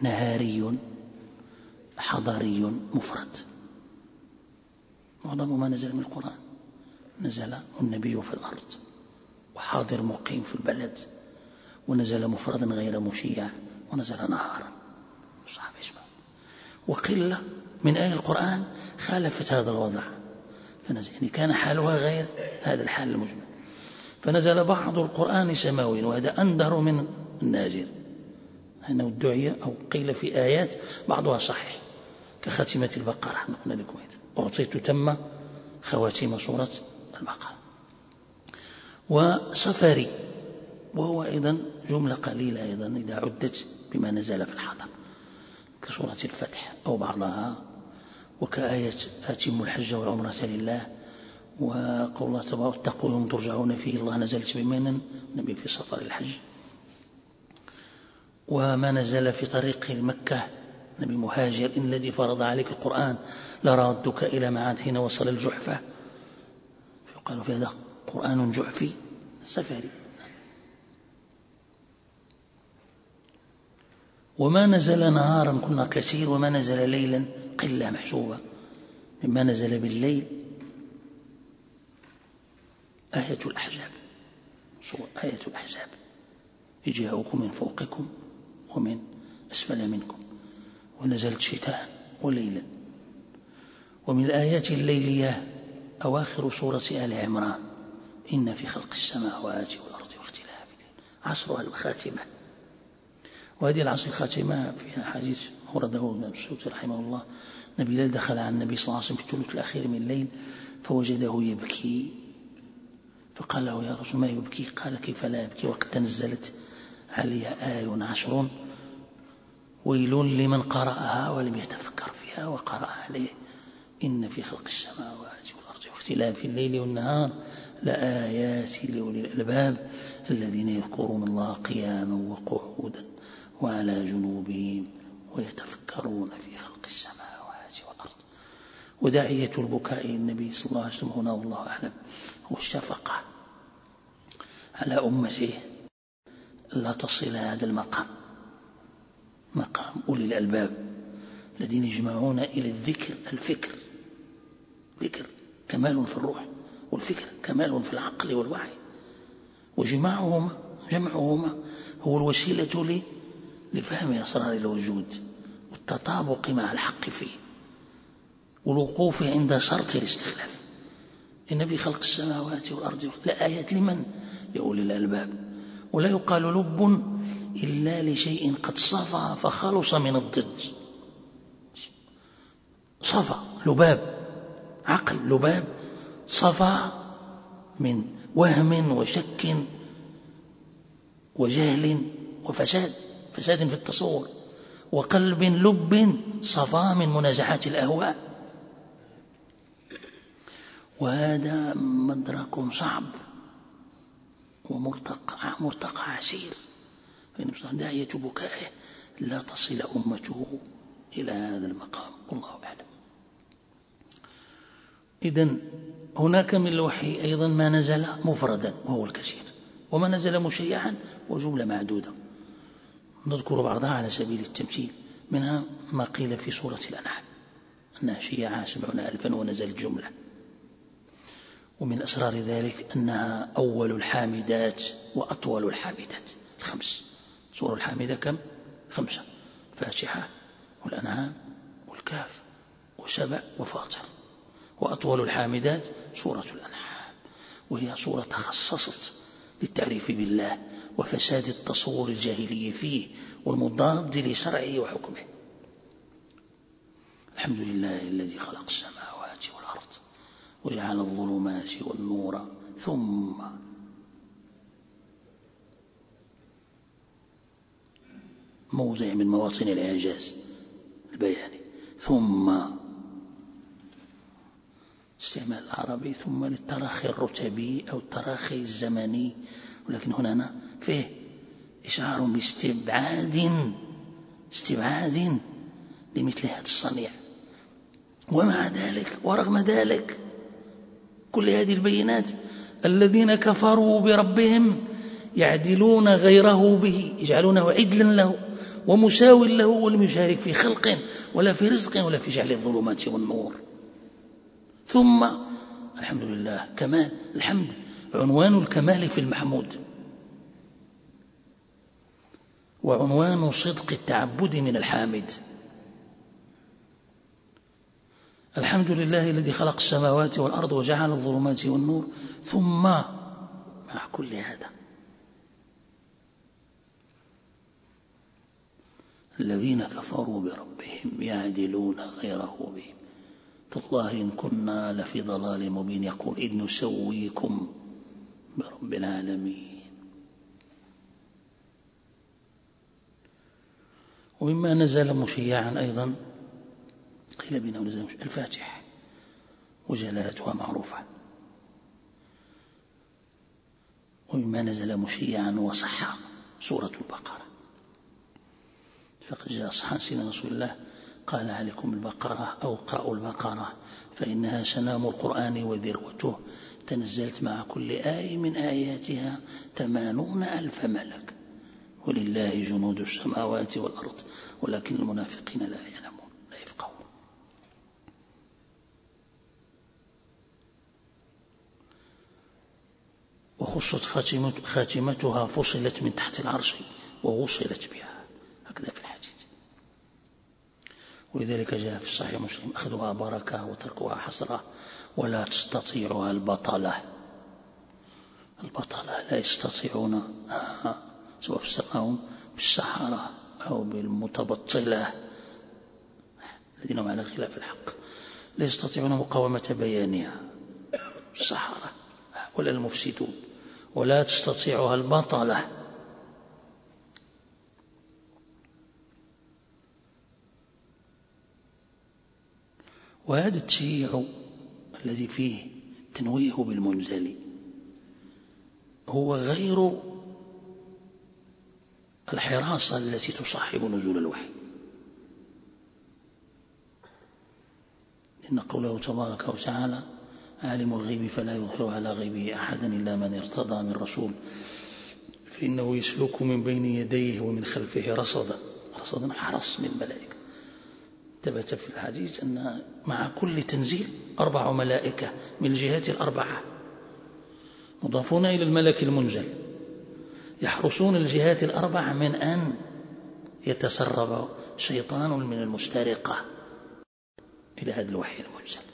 نهاري حضري مفرد. معظم ما نزل من القرآن نزل النبي في الأرض وحاضر مقيم في البلد ونزل مفردا غير مشيع ونزل نهارا. صعب اسمه وقلة من آية القرآن خالفت هذا الوضع. فنزل يعني كان حالها غير هذا الحال المجمل. فنزل بعض القرآن سماوي وهذا أندر من النازل أنه ادعي أو قيل في آيات بعضها صحيح. كخاتمة البقرة نقول لكم أعطيت تم خواتيم سورة البقرة. وسفري وهو أيضا جملة قليلة أيضا إذا عدت بما نزل في الحضر. كسورة الفتح أو بعضها. وكآية أتم الحج والعمرة لله. وقول الله تبارك اتقوا يوم ترجعون فيه. الله نزلت بمن النبي في سفر الحج. وما نزل في طريق مكة نبي مهاجر إن الذي فرض عليك القرآن لرادك إلى معاد حين وصل الجحفة. قالوا في هذا قرآن جعفي سفري وما نزل نهارا كنا كثير وما نزل ليلا قلة محسوبة مما نزل بالليل آية الأحزاب. آية الأحزاب؟ جاءوكم من فوقكم ومن أسفل منكم. ونزلت شتاء وليلا. ومن الآيات الليلية أواخر سورة آل عمران. إن في خلق السماوات والأرض واختلاف عصرها الخاتمة. وهذه العصر الخاتمة في حديث ورده ابن مسعود رحمه الله. نبي ليل دخل على النبي صلى الله عليه وسلم في الثلث الأخير من الليل فوجده يبكي. فقال له يا رسول ما يبكي؟ قال كيف لا يبكي؟ وقد تنزلت علي آي عشر ويل لمن قرأها ولم يتفكر فيها وقرأ عليه. إن في خلق السماوات والأرض واختلاف الليل والنهار لآيات لأولي الألباب الذين يذكرون الله قياما وقعودا وعلى جنوبهم ويتفكرون في خلق السماوات والأرض. وداعية البكاء النبي صلى الله عليه وسلم هنا والله أعلم. هو الشفقة على أمته لا تصل هذا المقام. مقام أولي الألباب الذين يجمعون إلى الذكر الفكر. ذكر كمال في الروح والفكر كمال في العقل والوعي وجماعهما جمعهما هو الوسيلة لفهم أسرار الوجود والتطابق مع الحق فيه والوقوف عند شرط الاستخلاف. إن في خلق السماوات والأرض لآيات لمن؟ لأولي الألباب. ولا يقال لب إلا لشيء قد صفى فخلص من الضد صفى لباب عقل لباب صفى من وهم وشك وجهل وفساد فساد في التصور. وقلب لب صفى من منازعات الأهواء. وهذا مدرك صعب ومرتقى مرتقى عسير. فإن داعية بكائه لا تصل أمته إلى هذا المقام. والله أعلم. إذا هناك من الوحي أيضا ما نزل مفردا وهو الكثير. وما نزل مشيعا وجملة معدودة. نذكر بعضها على سبيل التمثيل. منها ما قيل في سورة الأنعام. أنها شيعة سبعون ألفا ونزلت جملة. ومن أسرار ذلك أنها أول الحامدات وأطول الحامدات. الخمس. سورة الحامدة كم؟ خمسة. فاتحة والأنعام والكاف وسبع وفاطر. وأطول الحامدات سورة الأنعام. وهي سورة تخصصت للتعريف بالله وفساد التصور الجاهلي فيه والمضاد لشرعه وحكمه. الحمد لله الذي خلق السماوات وجعل الظلمات والنور ثم موضع من مواطن الإعجاز البياني ثم استعمال العربي ثم للتراخي الرتبي أو التراخي الزمني. ولكن هنا فيه إشعار باستبعاد استبعاد لمثل هذا الصنيع. ومع ذلك ورغم ذلك كل هذه البينات الذين كفروا بربهم يعدلون غيره به يجعلونه عدلا له ومساو له ولم يشارك في خلق ولا في رزق ولا في جعل الظلمات والنور. ثم الحمد لله كمال الحمد عنوان الكمال في المحمود. وعنوان صدق التعبد من الحامد. الحمد لله الذي خلق السماوات والأرض وجعل الظلمات والنور ثم مع كل هذا الذين كفروا بربهم يعدلون غيره بهم. تالله إن كنا لفي ضلال مبين يقول إذ نسويكم برب العالمين. ومما نزل مشيعا أيضا قيل بنا نزل الفاتح. وجلالتها معروفة. ومما نزل مشيعا وصح سورة البقرة. فقد جاء صحان سيدنا رسول الله قال عليكم البقرة أو اقرأوا البقرة؟ فإنها سنام القرآن وذروته. تنزلت مع كل آية من آياتها ثمانون ألف ملك. ولله جنود السماوات والأرض ولكن المنافقين لا يعلمون لا يفقهون وخصت خاتمتها فصلت من تحت العرش ووصلت بها. هكذا في الحديث. ولذلك جاء في صحيح مسلم. أخذها بركة وتركها حسرة ولا تستطيعها البطلة. البطلة لا يستطيعون سواء فسرناهم بالسحرة أو بالمتبطلة. الذين هم على خلاف الحق. لا يستطيعون مقاومة بيانها السحرة ولا المفسدون. ولا تستطيعها البطلة. وهذا التشييع الذي فيه تنويه بالمنزل هو غير الحراسة التي تصاحب نزول الوحي. إن قوله تبارك وتعالى عالم الغيب فلا يظهر على غيبه أحدا إلا من ارتضى من رسول. فإنه يسلك من بين يديه ومن خلفه رصدا رصدا حرس للملائكة ثبت في الحديث أن مع كل تنزيل أربع ملائكة من الجهات الأربعة مضافون إلى الملك المنزل. يحرسون الجهات الأربع من أن يتسرب شيطان من المسترقة إلى هذا الوحي المنزل.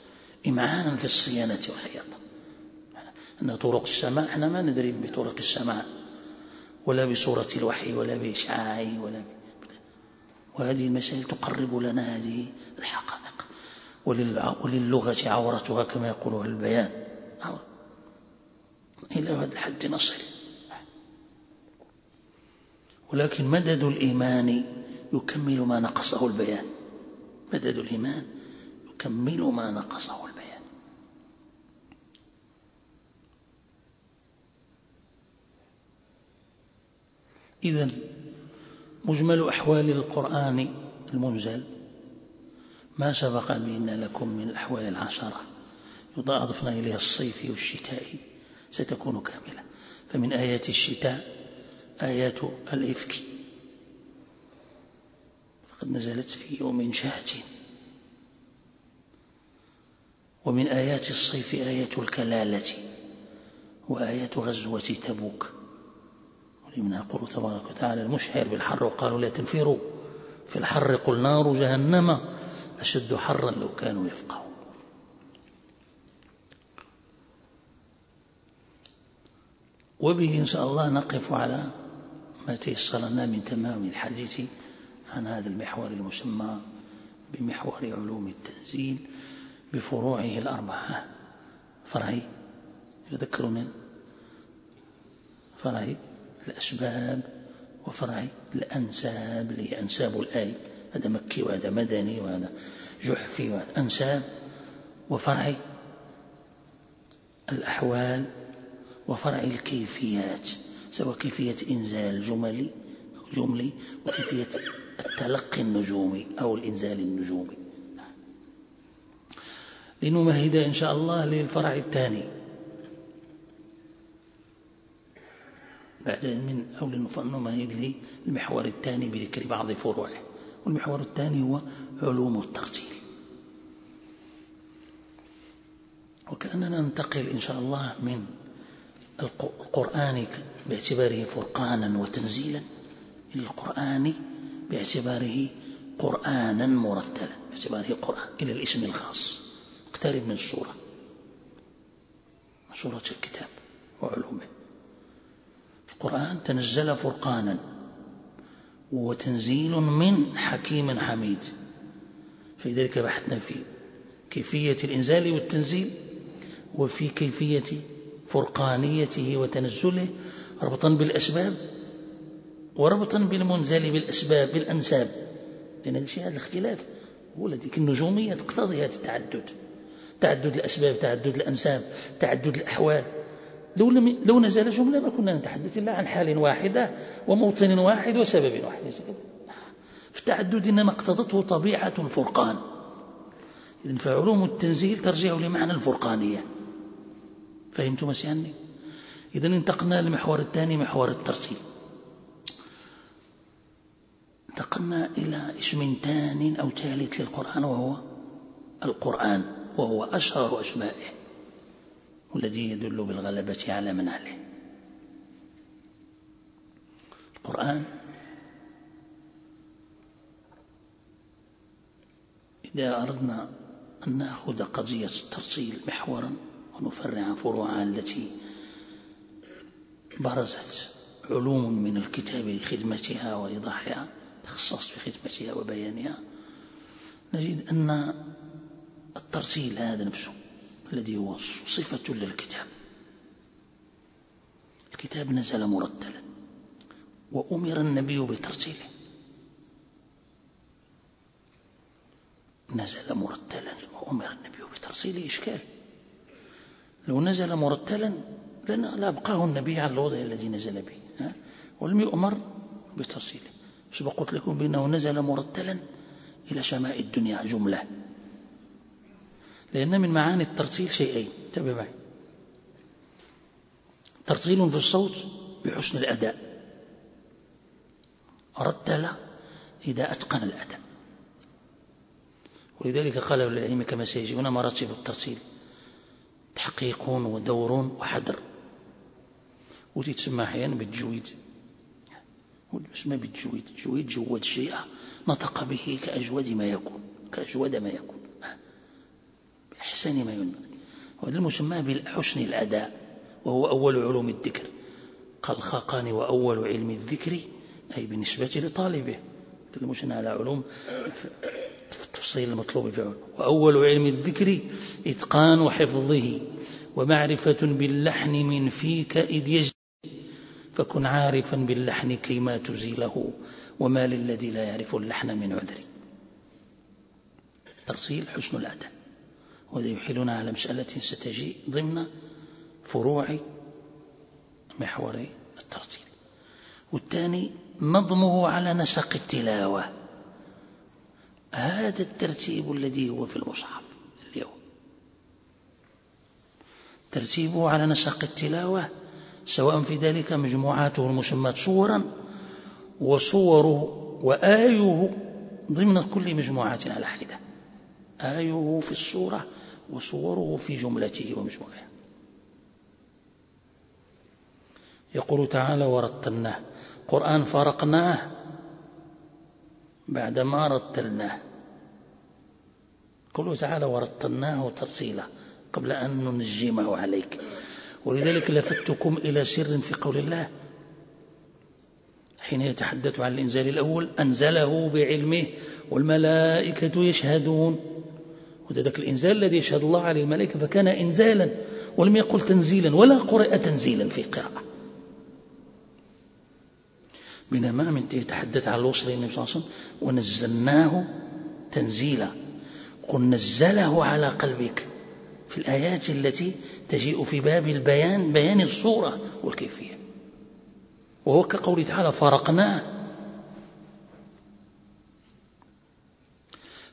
إمعانا في الصيانة والحياطة أن طرق السماء إحنا ما ندري بطرق السماء ولا بصورة الوحي ولا بإشعاعه ولا ب... وهذه المسائل تقرب لنا هذه الحقائق. وللغة عورتها كما يقولها البيان. إلى هذا الحد نصل. ولكن مدد الإيمان يكمل ما نقصه البيان. مدد الإيمان يكمل ما نقصه البيان. إذا مجمل أحوال القرآن المنزل ما سبق بأن لكم من الأحوال العشرة إذا أضفنا إليها الصيف والشتاء ستكون كاملة. فمن آيات الشتاء آيات الإفك. فقد نزلت في يوم شات ومن آيات الصيف آية الكلالة وآية غزوة تبوك. ولمن يقول تبارك وتعالى المشعر بالحر وقالوا لا تنفروا. في الحر قل نار جهنم أشد حرا لو كانوا يفقهون. وبه إن شاء الله نقف على ما تيسر لنا من تمام الحديث عن هذا المحور المسمى بمحور علوم التنزيل بفروعه الأربعة. فرعي يذكرنا فرعي الأسباب وفرعي الأنساب اللي هي أنساب الآي. هذا مكي وهذا مدني وهذا جحفي وهذا أنساب وفرعي الأحوال وفرع الكيفيات سواء كيفية إنزال جملي أو جملي وكيفية التلقي النجومي أو الإنزال النجومي. لنمهد إن شاء الله للفرع الثاني. بعد من أو نمهد للمحور الثاني بذكر بعض فروعه. والمحور الثاني هو علوم الترتيل وكأننا ننتقل إن شاء الله من القرآن باعتباره فرقانا وتنزيلا إلى القرآن باعتباره قرآنا مرتلا باعتباره قرآن إلى الاسم الخاص. اقترب من السورة سورة الكتاب وعلومه. القرآن تنزل فرقانا وتنزيل من حكيم حميد. فلذلك بحثنا في كيفية الإنزال والتنزيل وفي كيفية فرقانيته وتنزله ربطا بالأسباب وربطا بالمنزل بالأسباب بالأنساب. لأن هذا الاختلاف هو الذي النجومية تقتضي هذا التعدد. تعدد الأسباب تعدد الأنساب تعدد الأحوال. لو, لم لو نزل جملة ما كنا نتحدث إلا عن حال واحدة وموطن واحد وسبب واحد. في التعدد إنما اقتضته طبيعة الفرقان. إذن فعلوم التنزيل ترجع لمعنى الفرقانية. فهمتم ما يعني إذا انتقلنا للمحور الثاني محور الترتيب. انتقلنا إلى اسم ثان أو ثالث للقرآن وهو القرآن وهو أشهر أسمائه. والذي يدل بالغلبة على من عليه. القرآن إذا أردنا أن نأخذ قضية الترتيل محورا ونفرع فروعها التي برزت علوم من الكتاب لخدمتها وإيضاحها تخصصت في خدمتها وبيانها نجد أن الترتيل هذا نفسه. الذي هو صفة للكتاب. الكتاب نزل مرتلا وأمر النبي بترتيله. نزل مرتلا وأمر النبي بترسيله إشكال. لو نزل مرتلا لأبقاه النبي على الوضع الذي نزل به ولم يؤمر بترسيله مش قلت لكم؟ بأنه نزل مرتلا إلى سماء الدنيا جملة. لأن من معاني الترتيل شيئين. انتبه معي. ترتيل في الصوت بحسن الأداء. رتل إذا أتقن الأداء. ولذلك قال العلم كما سيجي هنا مراتب الترتيل. تحقيق ودور وحذر. وتتسمى أحيانا بالتجويد اسمه بالتجويد التجويد جود الشيء نطق به كأجود ما يكون. كأجود ما يكون. بأحسن ما ينبغي. وهذا المسمى بحسن الأداء وهو أول علوم الذكر. قال الخاقاني وأول علم الذكر أي بالنسبة لطالبه. تكلموش على علوم التفصيل المطلوب في علوم. وأول علم الذكر إتقان حفظه ومعرفة باللحن من فيك إذ يجري. فكن عارفا باللحن كيما تزيله وما للذي لا يعرف اللحن من عذر ترسيل حسن الأداء. وهذا يحيلنا على مسألة ستجي ضمن فروع محور الترتيل. والثاني نظمه على نسق التلاوة. هذا الترتيب الذي هو في المصحف اليوم. ترتيبه على نسق التلاوة سواء في ذلك مجموعاته المسماة صورا وصوره وآيه ضمن كل مجموعة على حدة. آيه في الصورة وصوره في جملته ومجموعه. يقول تعالى ورتلناه. قرآن فرقناه بعدما رتلناه. قوله تعالى ورتلناه ترتيلا قبل أن ننجمه عليك. ولذلك لفتكم إلى سر في قول الله. حين يتحدث عن الإنزال الأول أنزله بعلمه والملائكة يشهدون. وذلك الإنزال الذي يشهد الله عليه الملائكة فكان إنزالا ولم يقل تنزيلا ولا قرئ تنزيلا في قراءة. من يتحدث عن الوصل النبي صلى الله عليه وسلم ونزلناه تنزيلا. قل نزله على قلبك في الآيات التي تجيء في باب البيان بيان الصورة والكيفية. وهو كقوله تعالى فرقناه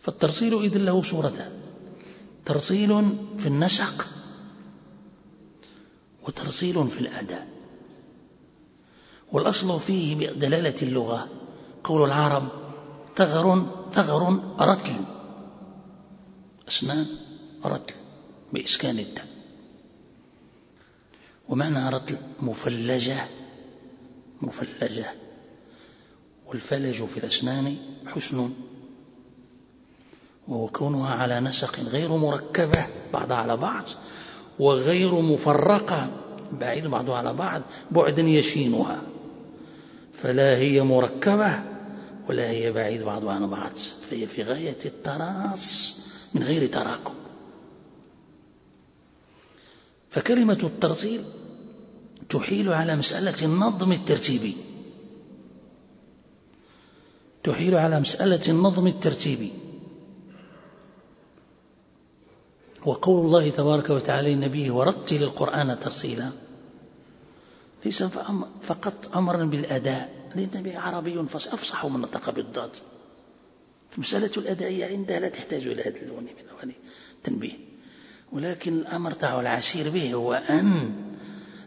فالترسيل إذن له صورتان ترسيل في النسق وترسيل في الأداء. والأصل فيه بدلالة اللغة. قول العرب ثغر ثغر رتل. أسنان رتل بإسكان الدم ومعنى رتل مفلجة مفلجة. والفلج في الأسنان حسن. وهو كونها على نسق غير مركبة بعضها على بعض وغير مفرقة بعيد بعضها على بعض بعدا يشينها. فلا هي مركبة ولا هي بعيد بعضها عن بعض. فهي في غاية التراص من غير تراكم فكلمة الترتيل تحيل على مسألة النظم الترتيبي. تحيل على مسألة النظم الترتيبي. وقول الله تبارك وتعالى لنبيه ورتل القرآن ترتيلا. ليس فقط أمرا بالأداء لأن عربي أفصح من نطق بالضاد. فمسألة الأداء عندها لا تحتاج إلى هذا اللون من تنبيه ولكن الأمر تاع العسير به هو أن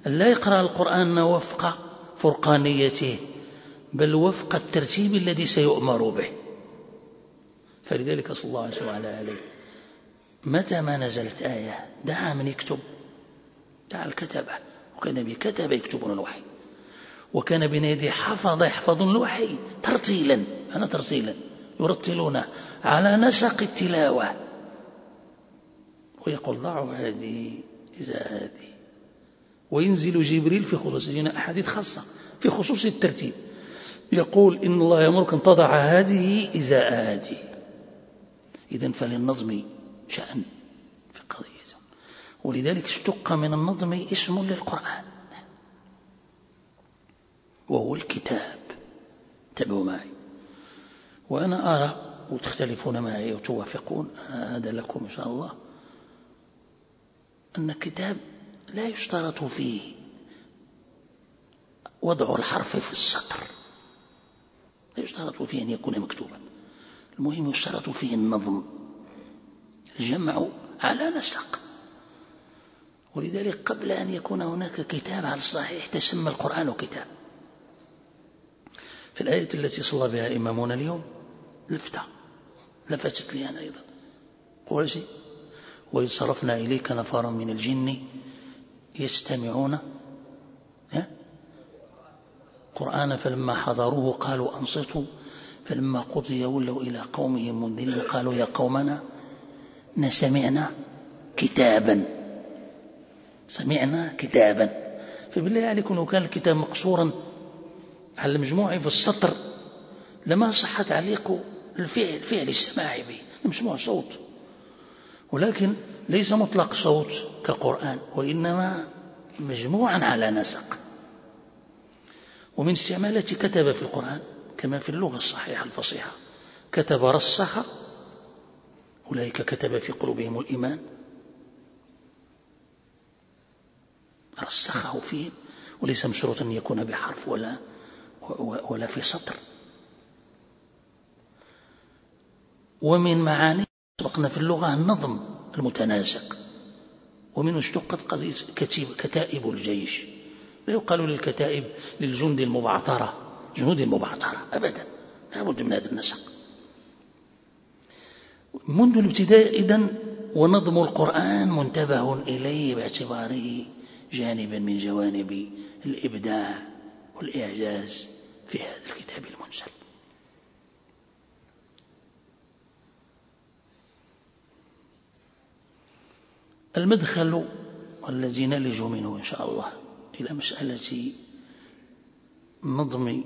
لا يقرأ القرآن وفق فرقانيته بل وفق الترتيب الذي سيؤمر به. فلذلك صلى الله عليه وسلم متى ما نزلت آية؟ دعا من يكتب. دعا الكتبة. وكان بكتب يكتبون الوحي. وكان بين يدي حفظ يحفظ الوحي. ترتيلا. أنا ترتيلا. يرتلون على نسق التلاوة. ويقول ضعوا هذه إذا هذه. وينزل جبريل في خصوص هنا أحاديث خاصة. في خصوص الترتيب. يقول إن الله يأمرك أن تضع هذه إزاء هذه. إذا فللنظم شأن في قضية ولذلك اشتق من النظم اسم للقرآن. وهو الكتاب. انتبهوا معي. وأنا أرى وتختلفون معي وتوافقون هذا لكم إن شاء الله أن الكتاب لا يشترط فيه وضع الحرف في السطر. لا يشترط فيه أن يكون مكتوبا. المهم يشترط فيه النظم. الجمع على نسق ولذلك قبل أن يكون هناك كتاب على الصحيح تسمى القرآن كتاب. في الآية التي صلى بها إمامنا اليوم لفتة لفتت لي أنا أيضا. قول شيء وإذ صرفنا إليك نفرا من الجن يستمعون قرآن فلما حضروه قالوا أنصتوا فلما قضي ولوا إلى قومهم منذرين قالوا يا قومنا نسمعنا كتابا. سمعنا كتابا. فبالله عليكم لو كان الكتاب مقصورا على المجموع في السطر. لما صح تعليق الفعل فعل السماع به. المجموع صوت. ولكن ليس مطلق صوت كقرآن وإنما مجموعا على نسق. ومن استعمالة كتب في القرآن كما في اللغة الصحيحة الفصيحة. كتب رسخ أولئك كتب في قلوبهم الإيمان. رسخه فيهم. وليس مشروطا أن يكون بحرف ولا ولا في سطر. ومن معاني سبقنا في اللغة النظم المتناسق. ومنه اشتقت كتائب الجيش. لا يقال للكتائب للجند المبعثرة جنود المبعثرة أبدا. لا بد من هذا النسق. منذ الابتداء إذن ونظم القرآن منتبه إليه باعتباره جانبا من جوانب الإبداع والإعجاز في هذا الكتاب المنزل. المدخل الذي نلج منه إن شاء الله إلى مسألة نظم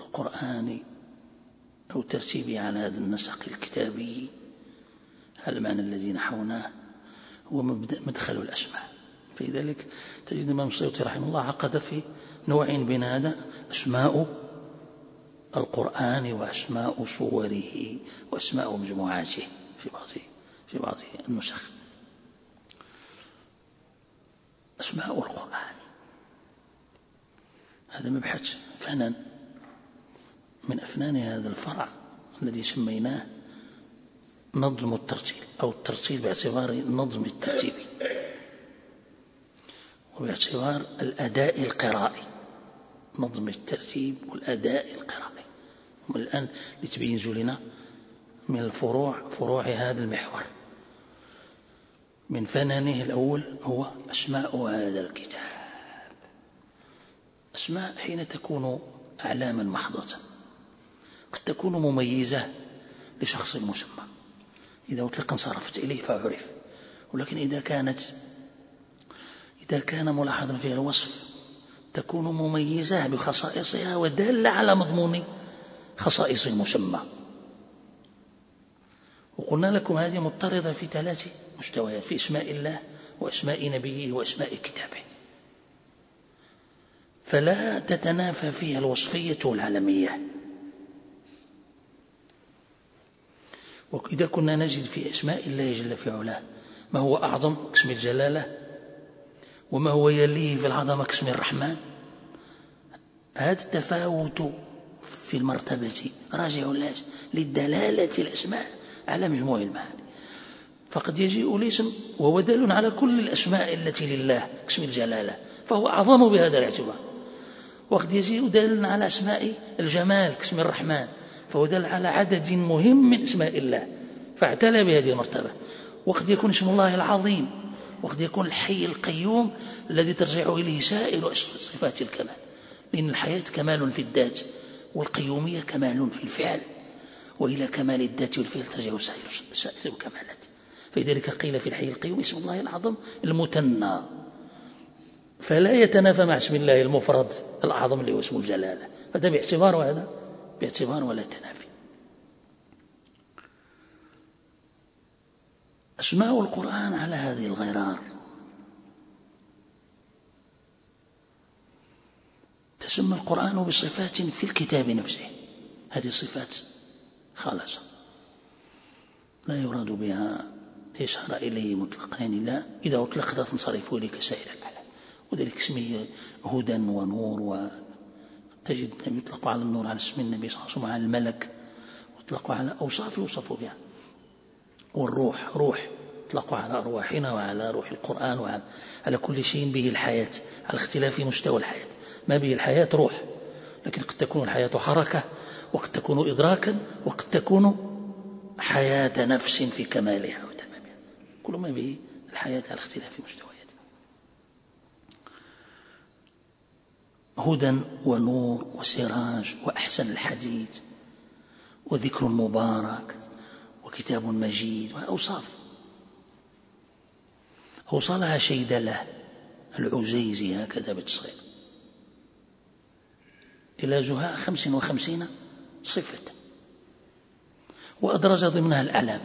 القرآن أو ترتيبه على هذا النسق الكتابي المعنى الذي نحوناه هو مدخل الأسماء في ذلك تجد الإمام السيوطي رحمه الله عقد في نوع بين هذا أسماء القرآن وأسماء صوره وأسماء مجموعاته في بعض في بعض النسخ. أسماء القرآن. هذا مبحث فنن من أفنان هذا الفرع الذي سميناه نظم الترتيل أو الترتيل باعتبار نظم الترتيب. وباعتبار الأداء القرائي نظم الترتيب والأداء القرائي. والآن لتبينوا لنا من الفروع فروع هذا المحور. من فننه الأول هو أسماء هذا الكتاب. أسماء حين تكون أعلاما محضة قد تكون مميزة لشخص مسمى. إذا أطلق انصرفت إليه فعرف. ولكن إذا كانت إذا كان ملاحظا فيها الوصف تكون مميزة بخصائصها ودالة على مضمون خصائص المسمى. وقلنا لكم هذه مضطردة في ثلاث مستويات في أسماء الله وأسماء نبيه وأسماء كتابه. فلا تتنافى فيها الوصفية والعلمية وإذا كنا نجد في أسماء الله جل في علاه ما هو أعظم كاسم الجلالة؟ وما هو يليه في العظمة كاسم الرحمن؟ هذا التفاوت في المرتبة. راجع للدلالة الأسماء على مجموع المعاني. فقد يجيء الاسم وهو دال على كل الأسماء التي لله كاسم الجلالة. فهو أعظم بهذا الاعتبار. وقد يجيء دال على أسماء الجمال كاسم الرحمن. فهو دل على عدد مهم من أسماء الله. فاعتلى بهذه المرتبة. وقد يكون اسم الله العظيم. وقد يكون الحي القيوم الذي ترجع إليه سائر صفات الكمال. لأن الحياة كمال في الذات والقيومية كمال في الفعل. وإلى كمال الذات والفعل ترجع سائر, سائر الكمالات. فلذلك قيل في الحي القيوم اسم الله الأعظم المثنى. فلا يتنافى مع اسم الله المفرد الأعظم اللي هو اسم الجلالة. هذا باعتبار وهذا باعتبار ولا تنافي. أسماء القرآن على هذه الغرار. تسمى القرآن بصفات في الكتاب نفسه. هذه صفات خالصة. لا يراد بها إشارة إليه مطلقا. يعني لا إذا أطلقت تنصرف إليك سائر الأعلام. وذلك اسمه هدى ونور وتجد يطلق على النور على اسم النبي صلى الله عليه وسلم على الملك يطلق على أوصاف يوصف بها. والروح روح يطلق على أرواحنا وعلى روح القرآن وعلى على كل شيء به الحياة على اختلاف مستوى الحياة. ما به الحياة روح لكن قد تكون الحياة حركة وقد تكون إدراكا وقد تكون حياة نفس في كمالها وتمامها. كل ما به الحياة على اختلاف مستويات هدى ونور وسراج وأحسن الحديث وذكر مبارك وكتاب مجيد وأوصاف. أوصلها شيدله العزيزي هكذا بالتصغير إلى زهاء خمس وخمسين صفة. وأدرج ضمنها الأعلام.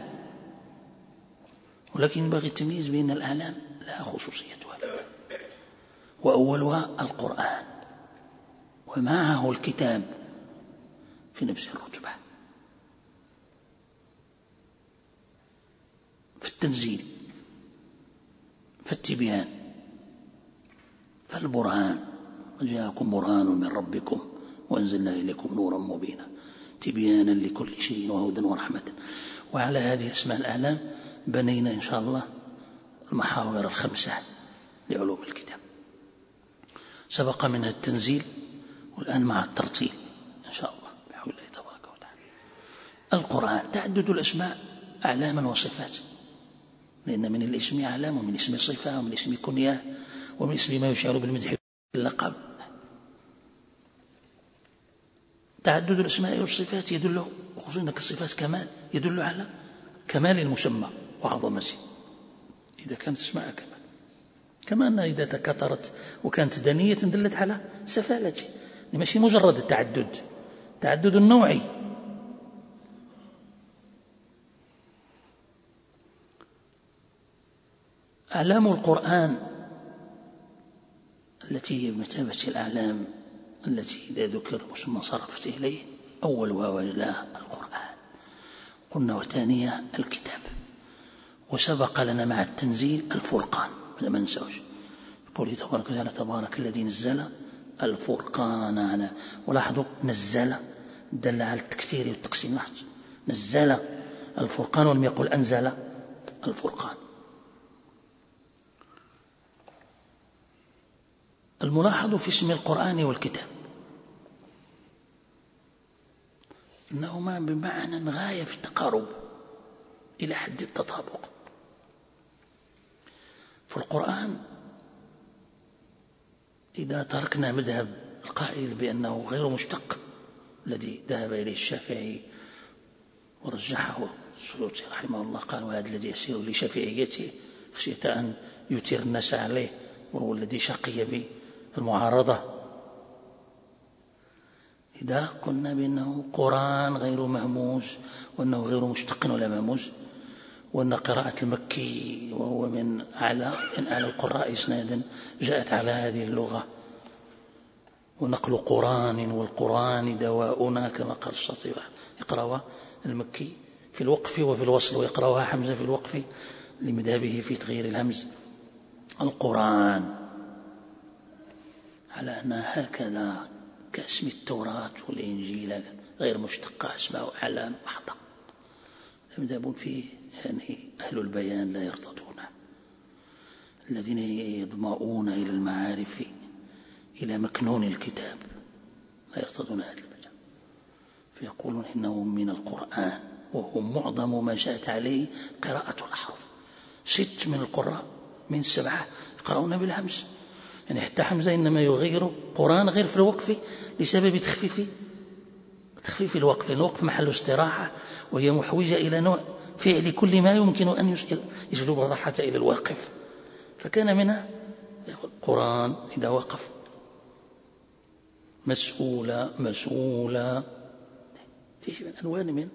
ولكن ينبغي التمييز بين الأعلام لها خصوصيتها. وأولها القرآن. ومعه الكتاب في نفس الرتبة. في التنزيل فالتبيان فالبرهان جاءكم برهان من ربكم وأنزلنا إليكم نورا مبينا تبيانا لكل شيء وهدى ورحمة. وعلى هذه الأسماء الأعلام بنينا إن شاء الله المحاور الخمسة لعلوم الكتاب. سبق منها التنزيل والآن مع الترتيل إن شاء الله بحول الله تبارك وتعالى. القرآن تعدد الأسماء أعلاما وصفات لأن من الاسم أعلام ومن اسم صفة ومن اسم كنية ومن اسم ما يشعر بالمدح اللقب تعدد الأسماء والصفات يدل وخصوصا أنك الصفات كمال يدل على كمال المسمى وعظمته. إذا كانت أسماء كمال كما أنها إذا تكاثرت وكانت دنية دلت على سفالته. ماشي مجرد التعدد تعدد النوعي أعلام القرآن التي هي بمثابة الأعلام التي إذا ذكر مسمى صرفت إليه أول ووجلاه القرآن. قلنا وثانية الكتاب. وسبق لنا مع التنزيل الفرقان. ما ننساوش. قوله تبارك وتعالى تبارك الذي نزل الفرقان على ولاحظوا نزل دل على التكثير والتقسيم. نزل الفرقان ولم يقل أنزل الفرقان. الملاحظ في اسم القرآن والكتاب. أنهما بمعنى غاية في التقارب إلى حد التطابق. في القرآن إذا تركنا مذهب القائل بأنه غير مشتق الذي ذهب إليه الشافعي ورجحه السيوطي رحمه الله قال وهذا الذي يسير لشافعيته خشيت أن يثير الناس عليه وهو الذي شقي بالمعارضة. إذا قلنا بأنه قرآن غير مهموز وأنه غير مشتق ولا مهموز وأن قراءة المكي وهو من أعلى من أعلى القراء إسنادا جاءت على هذه اللغة. ونقل قرآن والقرآن دواؤنا كما قال الشاطبي. يقرأها المكي في الوقف وفي الوصل ويقرأها حمزة في الوقف لمذهبه في تغيير الهمز. القرآن على أنها هكذا كاسم التوراة والإنجيل غير مشتقة أسماء أعلام محضة يذهبون فيه يعني أهل البيان لا يرتضون. الذين يضمؤون إلى المعارف إلى مكنون الكتاب لا يرتضون هذا البيان. فيقولون إنه من القرآن وهو معظم ما جاءت عليه قراءة الأحرف ست من القراء من السبعة يقرؤون بالهمس. يعني حتى حمزة إنما يغير قرآن غير في الوقف بسبب تخفيف تخفيف الوقف. الوقف محل استراحة وهي محوجة إلى نوع فعل كل ما يمكن أن يجلب الراحة إلى الواقف. فكان منها قرآن إذا وقف. مسؤولة مسؤولة تيجي من ألوان من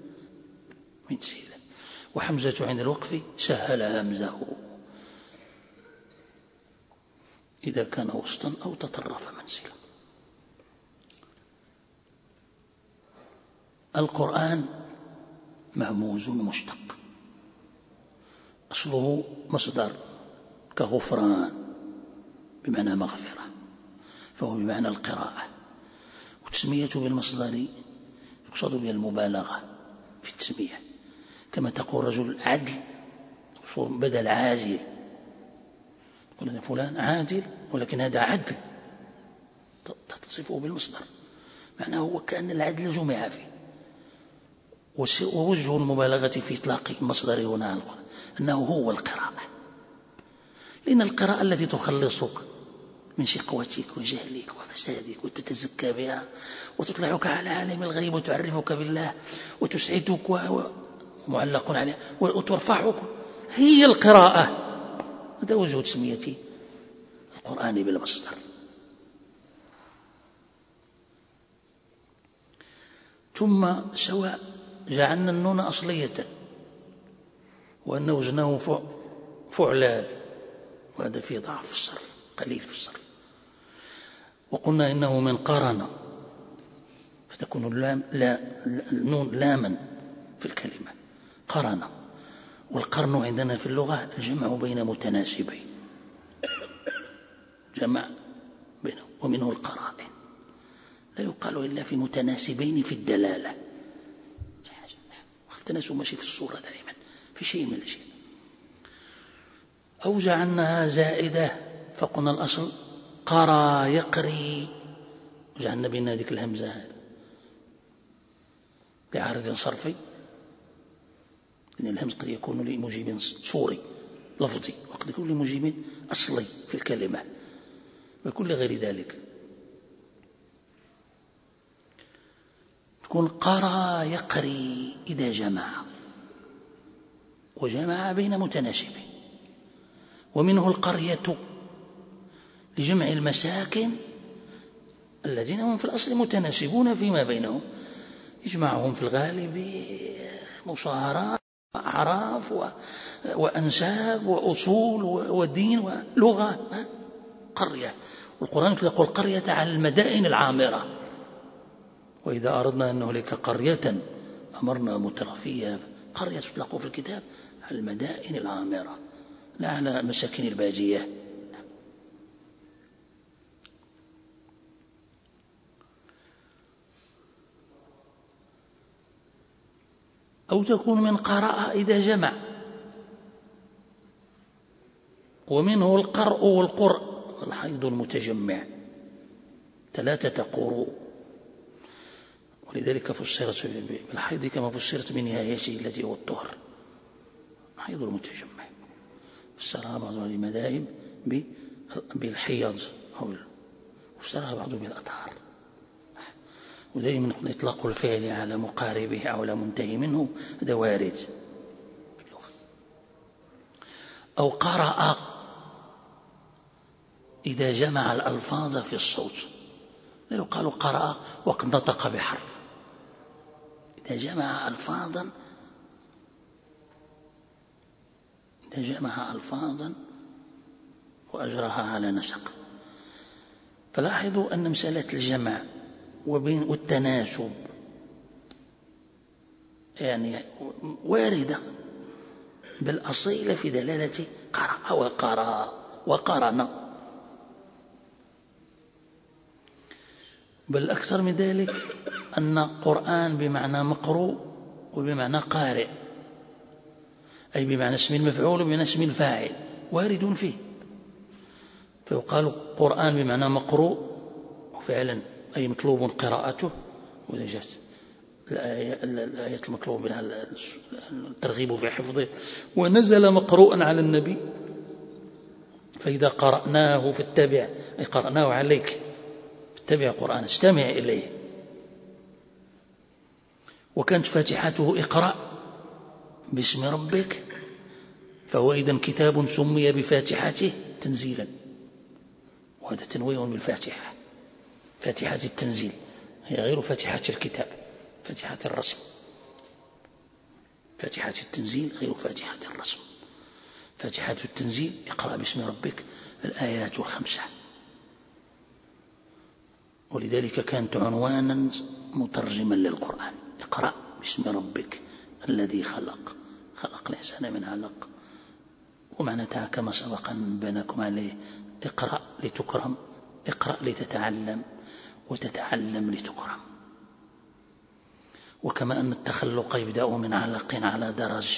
من سهلة وحمزة عند الوقف سهل همزه. إذا كان وسطا أو تطرف منزلا القرآن مهموز مشتق. أصله مصدر كغفران بمعنى مغفرة فهو بمعنى القراءة. وتسميته بالمصدر يقصد بها المبالغة في التسمية. كما تقول رجل عدل بدل عاجل تقول فلان عاجل ولكن هذا عدل. تصفه بالمصدر. معناه هو كأن العدل جمع فيه. ووجه المبالغة في إطلاق المصدر هنا القرآن أنه هو القراءة. لأن القراءة التي تخلصك من شقوتك وجهلك وفسادك وتتزكى بها وتطلعك على عالم الغيب وتعرفك بالله وتسعدك ومعلق عليها وترفعك. هي القراءة. هذا وجه تسمية القرآن بالمصدر. ثم سواء جعلنا النون أصلية وأن وزنه فعلان وهذا فيه ضعف في الصرف قليل في الصرف. وقلنا إنه من قرن فتكون اللام لا النون لاما في الكلمة قرن. والقرن عندنا في اللغة الجمع بين متناسبين. جمع بينه ومنه القرائن. لا يقال إلا في متناسبين في الدلالة. التناسب ماشي في الصورة دائما في شيء من الأشياء. أو جعلناها زائدة فقلنا الأصل قرى يقري وجعلنا بين هذيك الهمزة لعارض صرفي. لأن الهمز قد يكون لمجيب صوري لفظي وقد يكون لمجيب أصلي في الكلمة وكل غير ذلك. تكون قرى يقري إذا جمع. وجمع بين متناسبين. ومنه القرية لجمع المساكن الذين هم في الأصل متناسبون فيما بينهم. يجمعهم في الغالب مصاهرات أعراف وأنساب وأصول ودين ولغة. قرية. والقرآن يقول قرية على المدائن العامرة. وإذا أردنا أن نهلك قرية أمرنا مترفيها قرية تطلق في الكتاب على المدائن العامرة. لا على المساكن الباجية. أو تكون من قرأ إذا جمع. ومنه القرء والقرء الحيض المتجمع. ثلاثة قروء. ولذلك فسرت بالحيض كما فسرت بنهايته التي هو الطهر. الحيض المتجمع. فسرها بعض المذاهب بالحيض أو فسرها بعض بالأطهار. ودائما إطلاق الفعل على مقاربه أو على منتهي منه هذا وارد أو قرأ إذا جمع الألفاظ في الصوت. لا يقال قرأ وقد نطق بحرف. إذا جمع ألفاظا إذا جمع ألفاظا وأجرها على نسق. فلاحظوا أن مسألة الجمع وبين والتناسب يعني واردة بالأصيلة في دلالة قرأ وقرأ وقرن. بل أكثر من ذلك أن قرآن بمعنى مقروء وبمعنى قارئ أي بمعنى اسم المفعول وبمعنى اسم الفاعل وارد فيه. فيقال قرآن بمعنى مقروء وفعلا أي مطلوب قراءته وإذا جاءت الآية المطلوب بها الترغيب في حفظه. ونزل مقروءا على النبي فإذا قرأناه فاتبع أي قرأناه عليك. اتبع قرآن استمع إليه. وكانت فاتحته اقرأ باسم ربك فهو إذا كتاب سمي بفاتحته تنزيلا. وهذا تنويه بالفاتحة فاتحة التنزيل. هي غير فاتحة الكتاب فاتحة الرسم. فاتحة التنزيل غير فاتحة الرسم. فاتحة التنزيل اقرأ باسم ربك الآيات الخمسة ولذلك كانت عنوانا مترجما للقرآن. اقرأ باسم ربك الذي خلق. خلق الإنسان من علق. ومعناتها كما سبق بينكم عليه اقرأ لتكرم اقرأ لتتعلم وتتعلم لتكرم. وكما أن التخلق يبدأ من علق على درج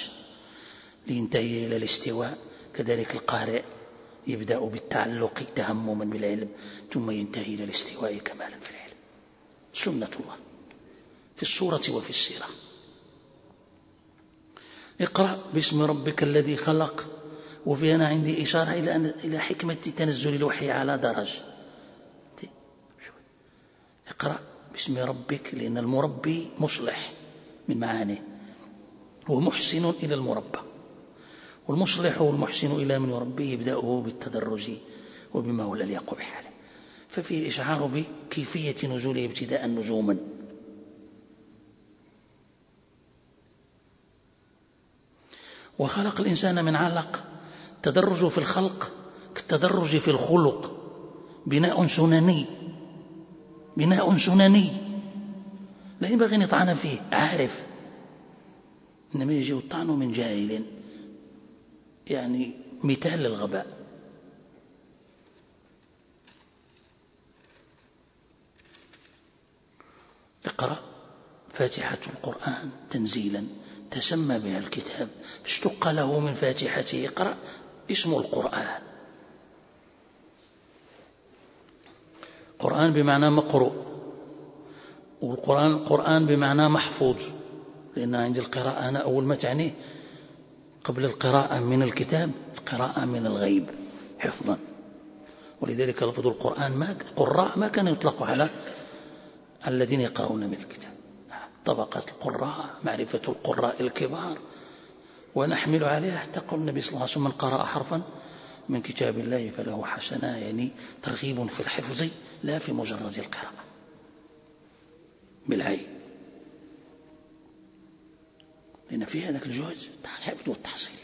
لينتهي إلى الاستواء كذلك القارئ يبدأ بالتعلق تهمما بالعلم ثم ينتهي إلى الاستواء كمالا في العلم. سنة الله. في الصورة وفي السيرة. اقرأ باسم ربك الذي خلق. وفي أنا عندي إشارة إلى أن إلى حكمة تنزل الوحي على درج. اقرأ باسم ربك لأن المربي مصلح من معانيه. ومحسن إلى المربى. والمصلح والمحسن إلى من يربيه يبدأه بالتدرج وبما هو يليق بحاله. ففيه إشعار بكيفية نزوله ابتداء نجوما. وخلق الإنسان من علق. تدرج في الخلق كالتدرج في الخلق. بناء سنني. بناء سنني. لا ينبغي أن يطعن فيه. عارف. إنما يجي الطعن من جاهل. يعني مثال للغباء. اقرأ فاتحة القرآن تنزيلا تسمى بها الكتاب اشتق له من فاتحته اقرأ اسم القرآن. قرآن بمعنى مقروء والقرآن قرآن بمعنى محفوظ لأن عند القراءة أنا أول ما تعنيه قبل القراءة من الكتاب القراءة من الغيب حفظا. ولذلك لفظ القرآن ما القراء ما كان يطلق على الذين يقرؤون من الكتاب. طبقة القراء معرفة القراء الكبار. ونحمل عليها حتى قول النبي صلى الله عليه وسلم من قرأ حرفا من كتاب الله فله حسنة يعني ترغيب في الحفظ لا في مجرد القراءة. بالعين. لأن في هذاك الجهد الحفظ والتحصيل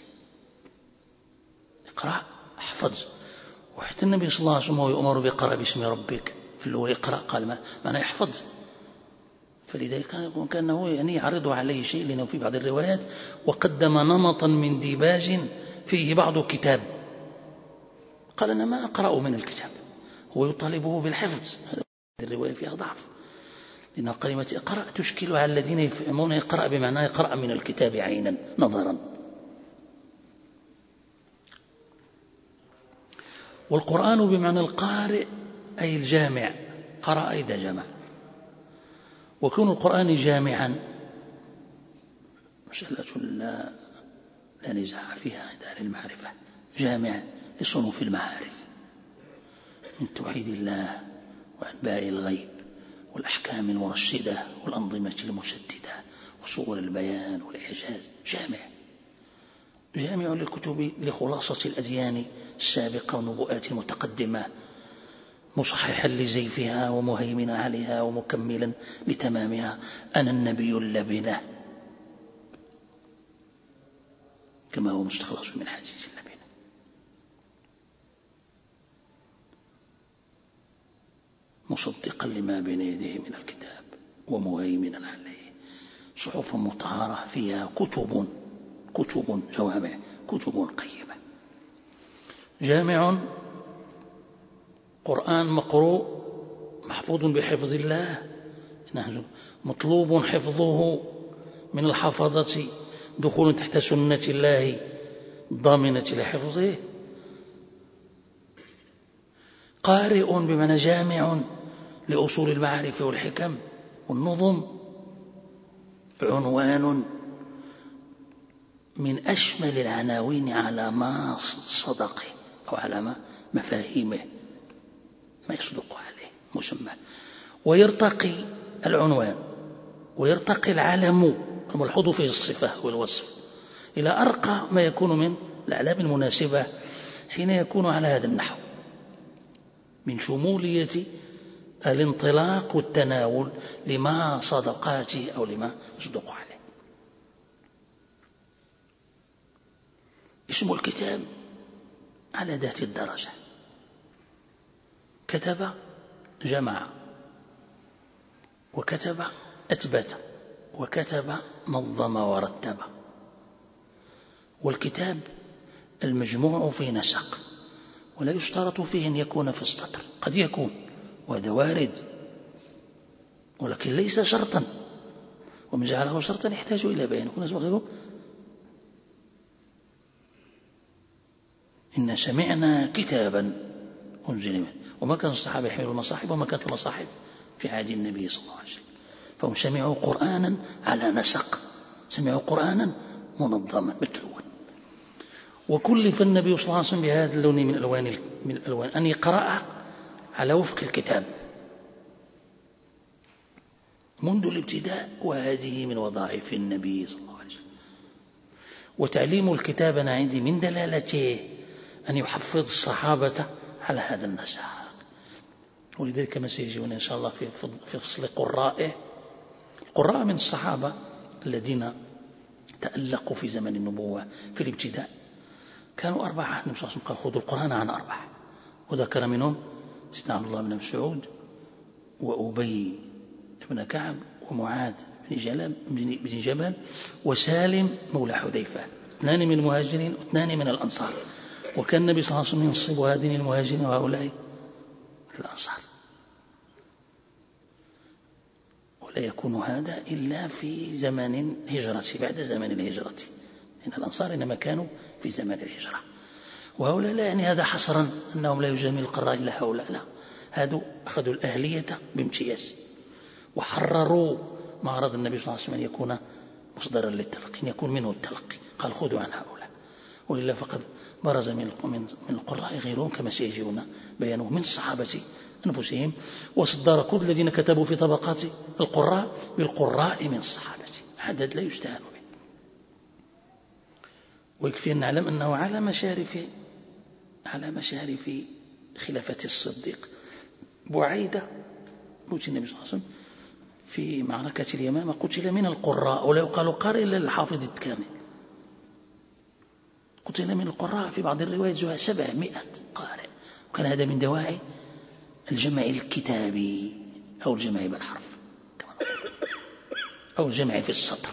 اقرأ احفظ. وحتى النبي صلى الله عليه وسلم يؤمر بقرأ باسم ربك. في الأول اقرأ قال ما معنى يحفظ فلذلك كان كأنه يعني يعرض عليه شيء لأنه في بعض الروايات وقدم نمطا من ديباج فيه بعض كتاب. قال أنا ما أقرأ من الكتاب. هو يطالبه بالحفظ. هذه الرواية فيها ضعف. لأن كلمة اقرأ تشكل على الذين يفهمون اقرأ بمعنى اقرأ من الكتاب عينا نظرا. والقرآن بمعنى القارئ أي الجامع قرأ إذا جمع. وكون القرآن جامعا مسألة لا, لا نزاع فيها عند أهل المعرفة جامع لصنوف المعارف من توحيد الله وأنباء الغيب. والأحكام المرشدة والأنظمة المسددة وصور البيان والإعجاز. جامع. جامع للكتب لخلاصة الأديان السابقة والنبوءات المتقدمة مصححا لزيفها ومهيمنا عليها ومكملا لتمامها. أنا النبي اللبنة. كما هو مستخلص من حديث اللبنة مصدقا لما بين يديه من الكتاب ومهيمنا عليه. صحف مطهرة فيها كتب كتب جوامع كتب قيمة. جامع قرآن مقروء محفوظ بحفظ الله. مطلوب حفظه من الحفظة دخول تحت سنة الله ضامنة لحفظه. قارئ بمعنى جامع لأصول المعارف والحكم والنظم عنوان من أشمل العناوين على ما صدقه أو على ما مفاهيمه. ما يصدق عليه مسمى ويرتقي العنوان ويرتقي العلم الملحوظ في الصفة والوصف إلى أرقى ما يكون من الأعلام المناسبة حين يكون على هذا النحو. من شمولية الانطلاق والتناول لما صدقاته أو لما يصدق عليه. اسم الكتاب على ذات الدرجة. كتب جمع وكتب أثبت وكتب نظم ورتب. والكتاب المجموع في نسق ولا يشترط فيه أن يكون في السطر قد يكون. وهذا وارد. ولكن ليس شرطا. ومن جعله شرطا يحتاج إلى بيان. يكون غيره إن سمعنا كتابا أنزل منه. وما كان الصحابة يحملون المصاحف وما كانت المصاحف في عهد النبي صلى الله عليه وسلم. فهم سمعوا قرآنا على نسق. سمعوا قرآنا منظما متلوا وكلف النبي صلى الله عليه وسلم بهذا اللون من الألوان من الألوان أن يقرأ على وفق الكتاب. منذ الابتداء وهذه من وظائف النبي صلى الله عليه وسلم. وتعليم الكتاب أنا عندي من دلالته أن يحفظ الصحابة على هذا النسق ولذلك كما سيجيون إن شاء الله في فصل قرائه قراء من الصحابة الذين تألقوا في زمن النبوة في الابتداء. كانوا أربعة النبي صلى الله عليه وسلم قال خذوا القرآن عن أربعة. وذكر منهم سيدنا عبد الله بن مسعود وأبي بن كعب ومعاذ بن جلب بن جبل وسالم مولى حذيفة. اثنان من المهاجرين واثنان من الأنصار. وكان النبي صلى الله عليه وسلم ينصب هذين المهاجرين وهؤلاء الأنصار. ولا يكون هذا إلا في زمن الهجرة بعد زمن الهجرة. إن الأنصار إنما كانوا في زمن الهجرة. وهؤلاء لا يعني هذا حصرا أنهم لا يجامل القراء إلا هؤلاء لا. هذو أخذوا الأهلية بامتياز وحرروا ما أراد النبي صلى الله عليه وسلم أن يكون مصدرا للتلقي أن يكون منه التلقي. قال خذوا عن هؤلاء. وإلا فقد برز من من القراء غيرهم كما سيجيون بيانه من الصحابة أنفسهم وصدر كل الذين كتبوا في طبقات القراء بالقراء من الصحابة. عدد لا يستهان به. ويكفي أن نعلم أنه على مشارف على مشارف خلافة الصديق. بعيدة موت النبي صلى الله عليه وسلم في معركة اليمامة قتل من القراء ولا يقال قارئ إلا الحافظ الكامل. قتل من القراء في بعض الروايات زوها سبعمائة قارئ. وكان هذا من دواعي الجمع الكتابي أو الجمع بالحرف أو الجمع في السطر.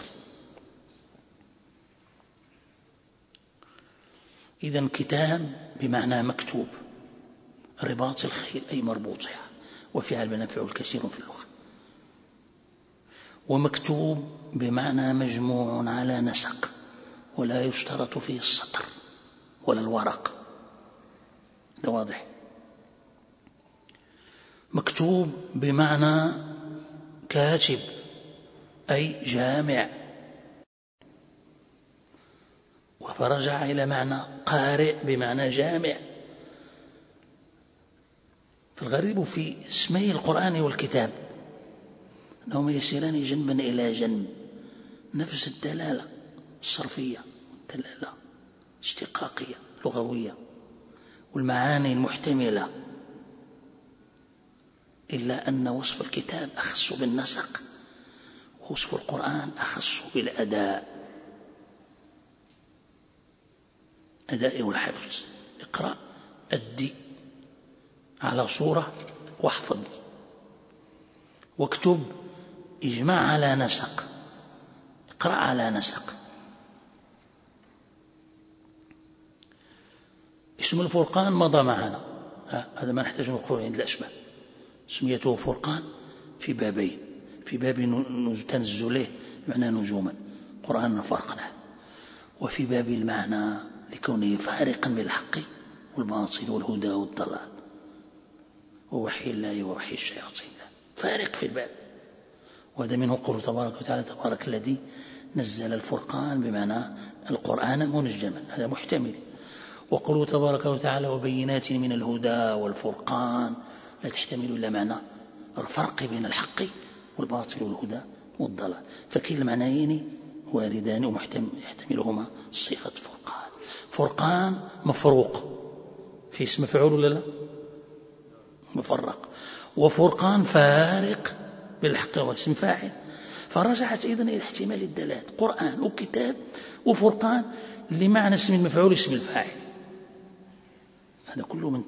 إذا كتاب بمعنى مكتوب. رباط الخيل أي مربوطها. وفيها المنافع الكثير في اللغة. ومكتوب بمعنى مجموع على نسق. ولا يشترط فيه السطر ولا الورق. ده واضح. مكتوب بمعنى كاتب أي جامع. فرجع إلى معنى قارئ بمعنى جامع. فالغريب في اسمي القرآن والكتاب أنهما يسيران جنبا إلى جنب نفس الدلالة الصرفية الدلالة اشتقاقية لغوية والمعاني المحتملة. إلا أن وصف الكتاب أخص بالنسق ووصف القرآن أخص بالأداء. أداء والحفظ اقرأ أدي على صورة واحفظ. واكتب اجمع على نسق. اقرأ على نسق. اسم الفرقان مضى معنا. هذا ما نحتاج نقول عند الأشباه سميته فرقان في بابين. في باب تنزله معنى نجوما. قرآن فرقنا وفي باب المعنى لكونه فارقا بين الحق والباطل والهدى والضلال. ووحي الله ووحي الشياطين. فارق في الباب. وهذا منه قوله تبارك وتعالى تبارك الذي نزل الفرقان بمعنى القرآن منجما. هذا محتمل. وقوله تبارك وتعالى وبينات من الهدى والفرقان. لا تحتمل إلا معنى الفرق بين الحق والباطل والهدى والضلال. فكلا المعنيين واردان ويحتملهما صيغة فرقان. فرقان مفروق. في اسم مفعول ولا لا؟ مفرق. وفرقان فارق بالحق واسم فاعل. فرجعت أيضا إلى احتمال الدلالات قرآن وكتاب وفرقان لمعنى اسم المفعول اسم الفاعل. هذا كله من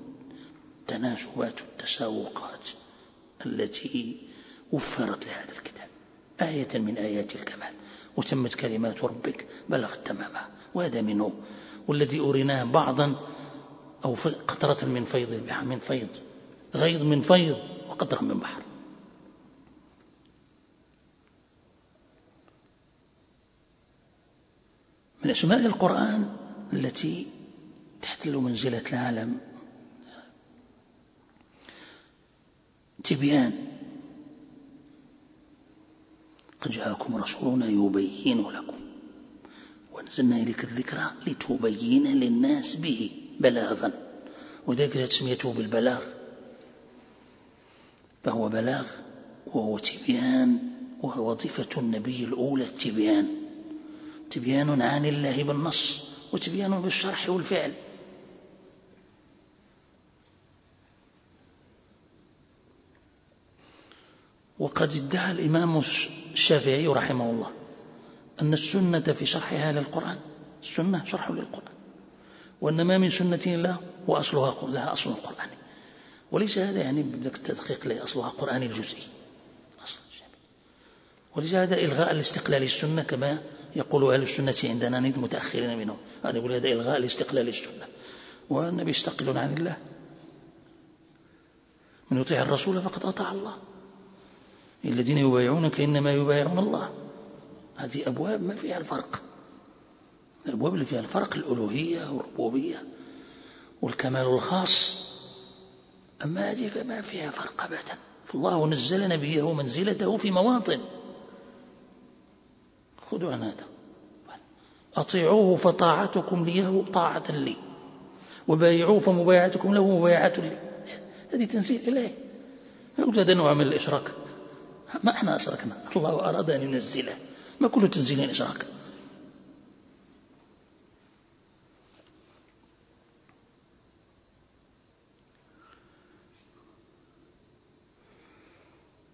تناسبات التساوقات التي وفرت لهذا الكتاب. آية من آيات الكمال. وتمت كلمات ربك بلغت تمامها. وهذا منه والذي أريناه بعضا أو قطرة من فيض البحر من فيض غيض من فيض وقطرة من بحر. من أسماء القرآن التي تحتل منزلة العالم. تبيان. قد جاءكم رسولنا يبين لكم. ونزلنا إليك الذكرى لتبين للناس به بلاغا. وذلك تسميته بالبلاغ. فهو بلاغ وهو تبيان وهو وظيفة النبي الأولى التبيان. تبيان عن الله بالنص وتبيان بالشرح والفعل. وقد ادعى الإمام الشافعي رحمه الله أن السنة في شرحها للقرآن السنة شرح للقرآن. وأن ما من سنة إلا وأصلها لها أصل قرآني وليس هذا يعني بدك التدقيق له أصلها قرآني الجزئي وليس هذا إلغاء الاستقلال السنة كما يقول أهل السنة عندنا متأخرين منهم. هذا يقول هذا إلغاء الاستقلال السنة. والنبي يستقل عن الله. من يطيع الرسول فقد أطاع الله. الذين يبايعونك إنما يبايعون الله. هذه أبواب ما فيها الفرق. الأبواب اللي فيها الفرق الألوهية والربوبية والكمال الخاص. أما هذه فما فيها فرق أبدا. فالله نزل نبيه منزلته في مواطن. خذوا عن هذا. أطيعوه فطاعتكم ليه طاعة لي. وبايعوه فمبايعتكم له مبايعة لي. هذه تنزيل يقول هذا نوع من الإشراك. ما إحنا أشركنا. الله أراد أن ينزله. ما كل تنزيل إشراك.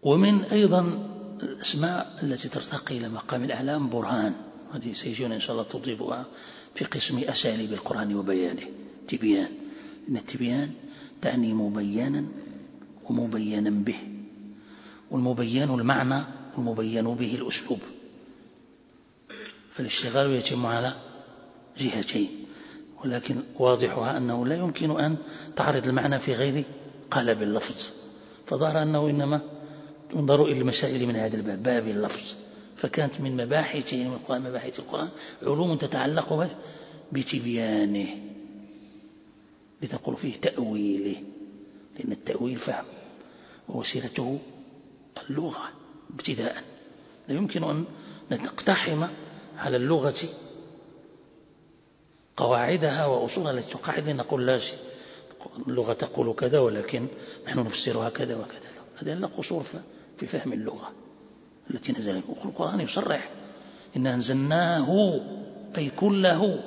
ومن أيضا الأسماء التي ترتقي إلى مقام الأعلام برهان. هذه سيجينا إن شاء الله تضيفها في قسم أساليب القرآن وبيانه. تبيان. إن التبيان تعني مبينا ومبينا به. والمبين المعنى والمبين به الأسلوب. فالاشتغال يتم على جهتين ولكن واضحها أنه لا يمكن أن تعرض المعنى في غير قالب اللفظ. فظهر أنه إنما ينظر إلى المسائل من هذا الباب باب اللفظ. فكانت من مباحث من مباحث القرآن علوم تتعلق بتبيانه لتقول فيه تأويله لأن التأويل فهم ووسيلته اللغة ابتداء. لا يمكن أن نقتحم على اللغة قواعدها وأصولها التي تقاعد. نقول لا شيء. اللغة تقول كذا ولكن نحن نفسرها كذا وكذا. هذا لا قصور في فهم اللغة التي نزل القرآن يصرح. إن أنزلناه أي كله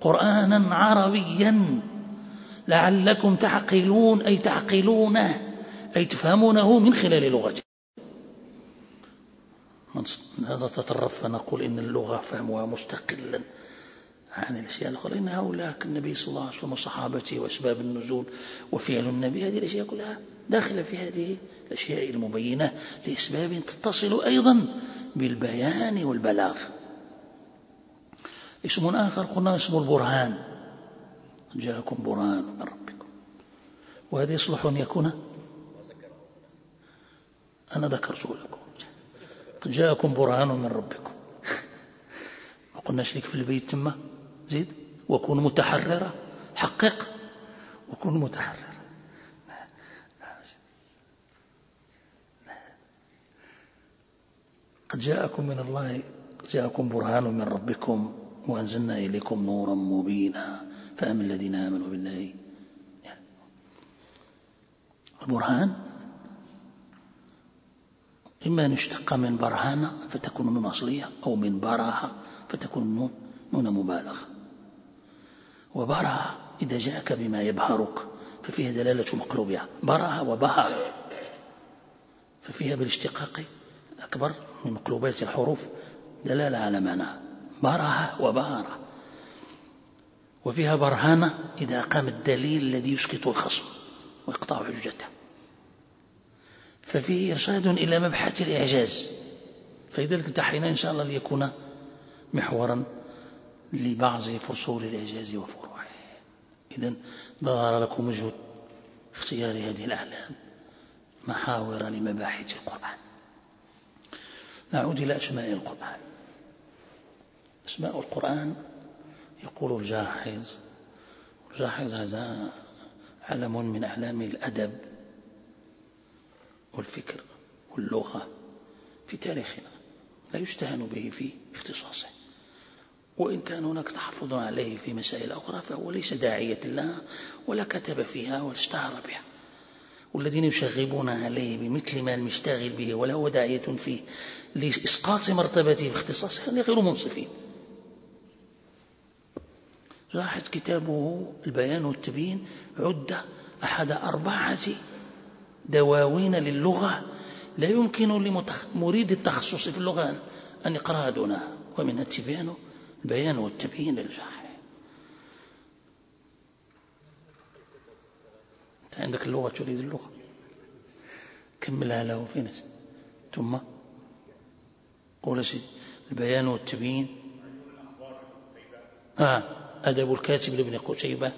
قرآنا عربيا. لعلكم تعقلون أي تعقلونه أي تفهمونه من خلال لغته هذا تطرف فنقول إن اللغة فهمها مستقلا عن الأشياء الأخرى. إن هؤلاء كالنبي صلى الله عليه وسلم وصحابته وأسباب النزول وفعل النبي هذه الأشياء كلها داخلة في هذه الأشياء المبينة لأسباب تتصل أيضا بالبيان والبلاغ. اسم آخر قلنا اسم البرهان. جاءكم برهان من ربكم. وهذا يصلح أن يكون أنا ذكرت لكم. جاءكم برهان من ربكم. ما قلناش لك في البيت تما زيد؟ وكن متحررة. حقق وكن متحررة. قد جاءكم من الله جاءكم برهان من ربكم وأنزلنا إليكم نورا مبينا. فأما الذين آمنوا بالله البرهان إما أن يشتق من برهان فتكون النون أصلية أو من براها فتكون النون نون مبالغة. وبرها إذا جاءك بما يبهرك ففيها دلالة مقلوبها برها وبهر ففيها بالاشتقاق أكبر من مقلوبات الحروف دلالة على معناها برها وبهر وفيها برهانة إذا قام الدليل الذي يسقط الخصم ويقطع حجته. ففيه إرشاد إلى مبحث الإعجاز. فلذلك انتحينا إن شاء الله ليكون محورا لبعض فصول الإعجاز وفروعه. إذا ظهر لكم وجه اختيار هذه الأعلام محاور لمباحث القرآن. نعود إلى أسماء القرآن. أسماء القرآن يقول الجاحظ الجاحظ هذا علم من أعلام الأدب. والفكر واللغة في تاريخنا لا يستهان به في اختصاصه. وإن كان هناك تحفظ عليه في مسائل أخرى فهو ليس داعية لها ولا كتب فيها ولا اشتهر بها. والذين يشغبون عليه بمثل ما المشتغل به ولا هو داعية فيه لإسقاط مرتبته في اختصاصه يعني غير منصفين. لاحظ كتابه البيان والتبيين عد أحد أربعة دواوين للغة لا يمكن لمريد التخصص في اللغة أن يقرأها دونها ومنها التبيان البيان والتبيين للجاحظ أنت عندك اللغة تريد اللغة. كملها له فين ثم قول سيد البيان والتبيين. آه أدب الكاتب لابن قتيبة.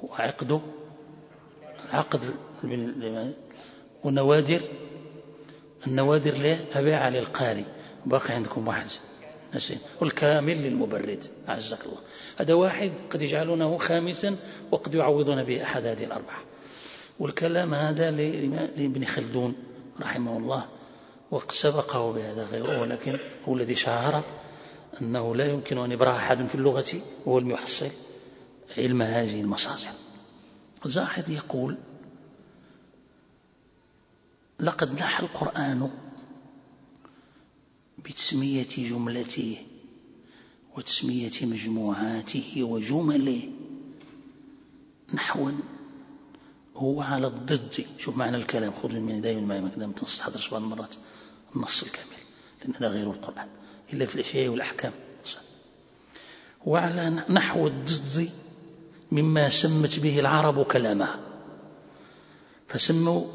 وعقده العقد والنوادر النوادر له أبيع على القاري باقي عندكم واحد. نسين والكامل للمبرد. عزك الله. هذا واحد قد يجعلونه خامسا وقد يعوضون به أحد هذه الأربعة. والكلام هذا لابن خلدون رحمه الله وقد سبقه بهذا غيره ولكن هو الذي شهر أنه لا يمكن أن يبرع أحد في اللغة وهو المحصل علم هذه المصادر. الزاحد يقول لقد نحى القرآن بتسمية جملته وتسمية مجموعاته وجمله. نحوا هو على الضد. شوف معنى الكلام. خذ من دائما ما دام تستحضر سبع مرات. النص الكامل. لأن هذا غير القرآن. إلا في الأشياء والأحكام. وعلى نحو الضد مما سمت به العرب كلامها. فسموا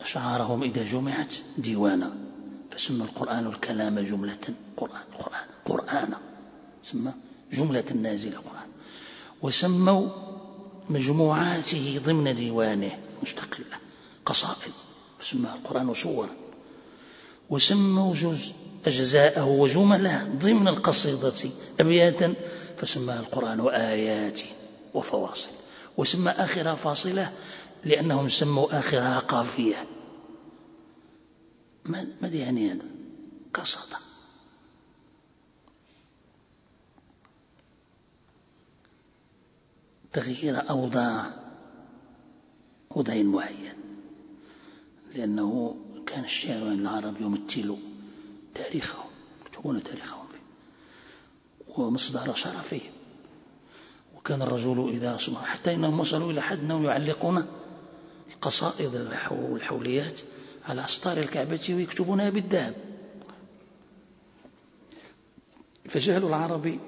أشعارهم إذا جمعت ديوانا فسمى القرآن الكلام جملة قرآن قرآن قرآن. سمى جملة نازلة قرآن. وسموا مجموعاته ضمن ديوانه مستقلة قصائد. فسمى القرآن صورا. وسموا جزء أجزاءه وجمله ضمن القصيدة أبياتا فسماها القرآن آيات وفواصل. وسمى آخرها فاصلة لأنهم سموا آخرها قافية. ما يعني هذا. قصد. تغيير أوضاع وضع معين لأنه كان الشعر عند العرب يمثل تاريخهم يكتبون تاريخهم فيه. ومصدر شرفهم. وكان الرجل إذا صبح حتى إنهم وصلوا إلى حد أنهم يعلقون القصائد والحوليات على أسطار الكعبة ويكتبونها بالذهب. فجهل العرب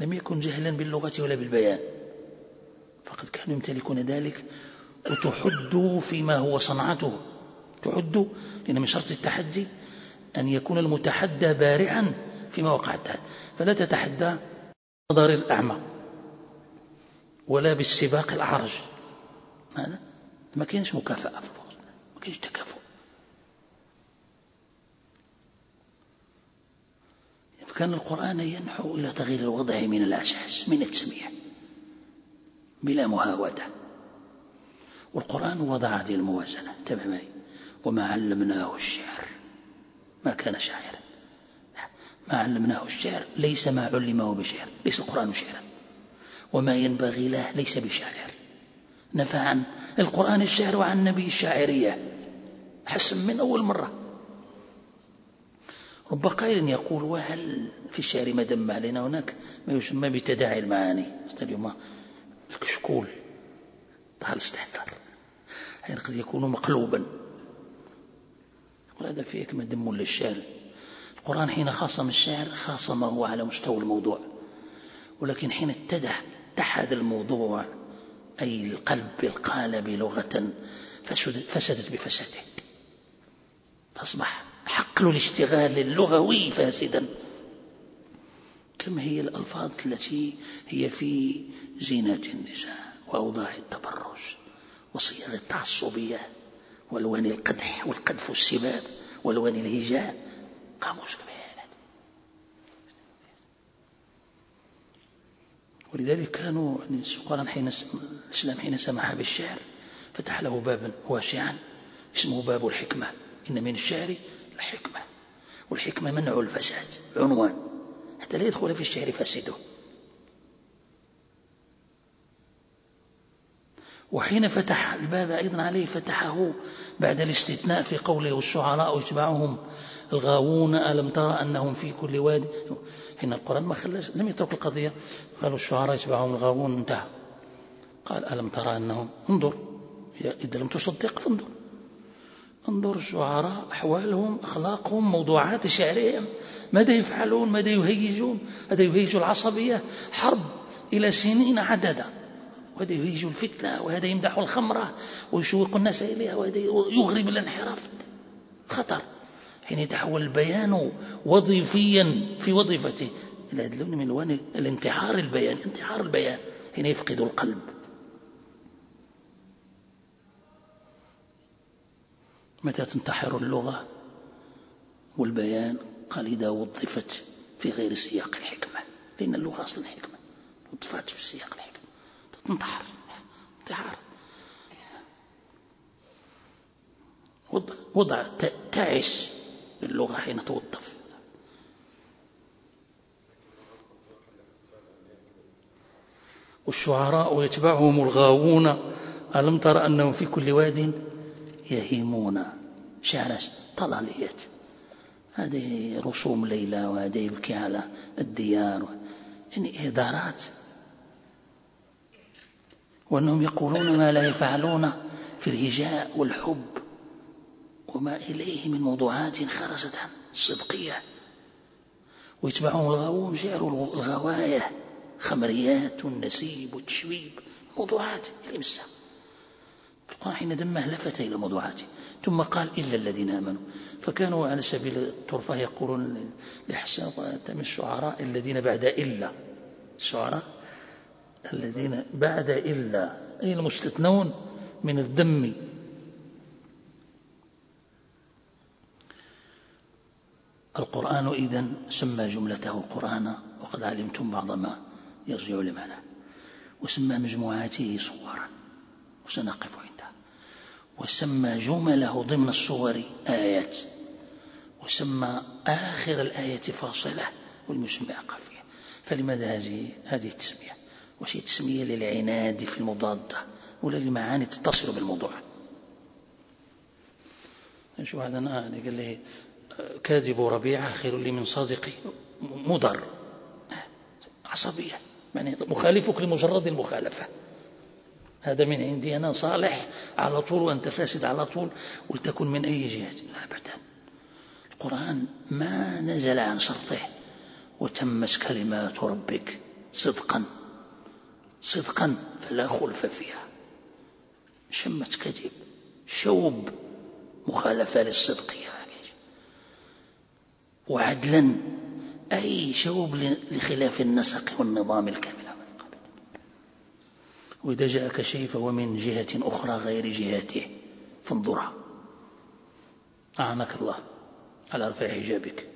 لم يكن جهلا باللغة ولا بالبيان. فقد كانوا يمتلكون ذلك وتحدوا فيما هو صنعته. تحدوا لأن من شرط التحدي أن يكون المتحدى بارعا فيما وقع التحدي فلا تتحدى نظر الأعمى ولا بالسباق الأعرج ماذا؟ ما كانش مكافأة في ما كانش تكافؤ. فكان القرآن ينحو إلى تغيير الوضع من الأساس من التسمية بلا مهاودة. والقرآن وضع هذه الموازنة. تبع معي. وما علمناه الشعر. ما كان شاعرا. ما علمناه الشعر ليس ما علمه بشعر ليس القرآن شعرا. وما ينبغي له ليس بشاعر. نفى عن القرآن الشعر وعن النبي الشاعرية. حسن من أول مرة. رب قائل يقول وهل في الشعر ما دم علينا هناك؟ ما يسمى بتداعي المعاني. اليوم الكشكول دخل استحضر يعني قد يكون مقلوبا. يقول هذا فيه كما دم للشعر. القرآن حين خاصم الشعر خاصمه على مستوى الموضوع. ولكن حين اتدح اتحد الموضوع أي القلب بالقالب لغة فسدت بفساده. فأصبح حقل الاشتغال اللغوي فاسدا. كم هي الألفاظ التي هي في زينة النساء وأوضاع التبرج وصيغ التعصبية والوان القدح والقذف والسباب والوان الهجاء. قاموس كبير. ولذلك كانوا القرآن حين الإسلام حين سمح بالشعر فتح له بابا واسعا اسمه باب الحكمة. إن من الشعر الحكمة والحكمة منع الفساد عنوان. حتى لا يدخل في الشعر فاسده. وحين فتح الباب أيضا عليه فتحه بعد الاستثناء في قوله والشعراء يتبعهم الغاوون ألم ترى أنهم في كل واد؟ حين القرآن ما خلاش لم يترك القضية. قالوا الشعراء يتبعهم الغاوون انتهى. قال ألم ترى أنهم انظر إذا لم تصدق فانظر. انظر الشعراء أحوالهم أخلاقهم موضوعات شعرهم. ماذا يفعلون؟ ماذا يهيجون؟ هذا يهيج العصبية حرب إلى سنين عددا. وهذا يهيج الفتنة وهذا يمدح الخمرة ويشوق الناس إليها وهذا يغرب الانحراف. خطر. حين يتحول البيان وظيفيا في وظيفته. هذا اللون من ألوان الانتحار البيان. انتحار البيان حين يفقد القلب. متى تنتحر اللغة والبيان؟ قال إذا وظفت في غير سياق الحكمة. لأن اللغة أصلا حكمة. وظفت في سياق الحكمة. تنتحر. انتحار. وضع تعس اللغة حين توظف. والشعراء يتبعهم الغاوون ألم تر أنهم في كل واد يهيمون شعر طلاليات. هذه رسوم ليلى وهذا يبكي على الديار يعني إهدارات. وأنهم يقولون ما لا يفعلون في الهجاء والحب. وما إليه من موضوعات خرجت عن الصدقية. ويتبعهم الغاوون جعلوا الغواية. خمريات والنسيب والتشويب موضوعات يمسها القرآن حين دمه لفت إلى موضوعاته ثم قال إلا الذين آمنوا. فكانوا على سبيل الطرفة يقولون لحسن من الشعراء الذين بعد إلا. الشعراء الذين بعد إلا. أي المستثنون من الذم القرآن إذا سمى جملته قرآنا وقد علمتم بعض ما يرجع لمعنى. وسمى مجموعاته صورا. وسنقف عندها. وسمى جمله ضمن الصور آيات. وسمى آخر الآية فاصلة والمسمى قافية فلماذا هذه هذه التسمية؟ وش تسمية للعناد في المضادة ولا لمعاني تتصل بالموضوع؟ شو هذا قال لي كاذب ربيعة خير لي من صادق مضر. عصبية. يعني مخالفك لمجرد المخالفة. هذا من عندي أنا صالح. على طول وأنت فاسد على طول. ولتكن من أي جهة. لا أبدا. القرآن ما نزل عن شرطه. وتمت كلمات ربك صدقا. صدقا فلا خلف فيها. شمت كذب. شوب مخالفة للصدق. وعدلا. أي شوب لخلاف النسق والنظام الكامل. وإذا جاءك شيء فهو من جهة أخرى غير جهته. فانظرها أعنك الله على رفع حجابك.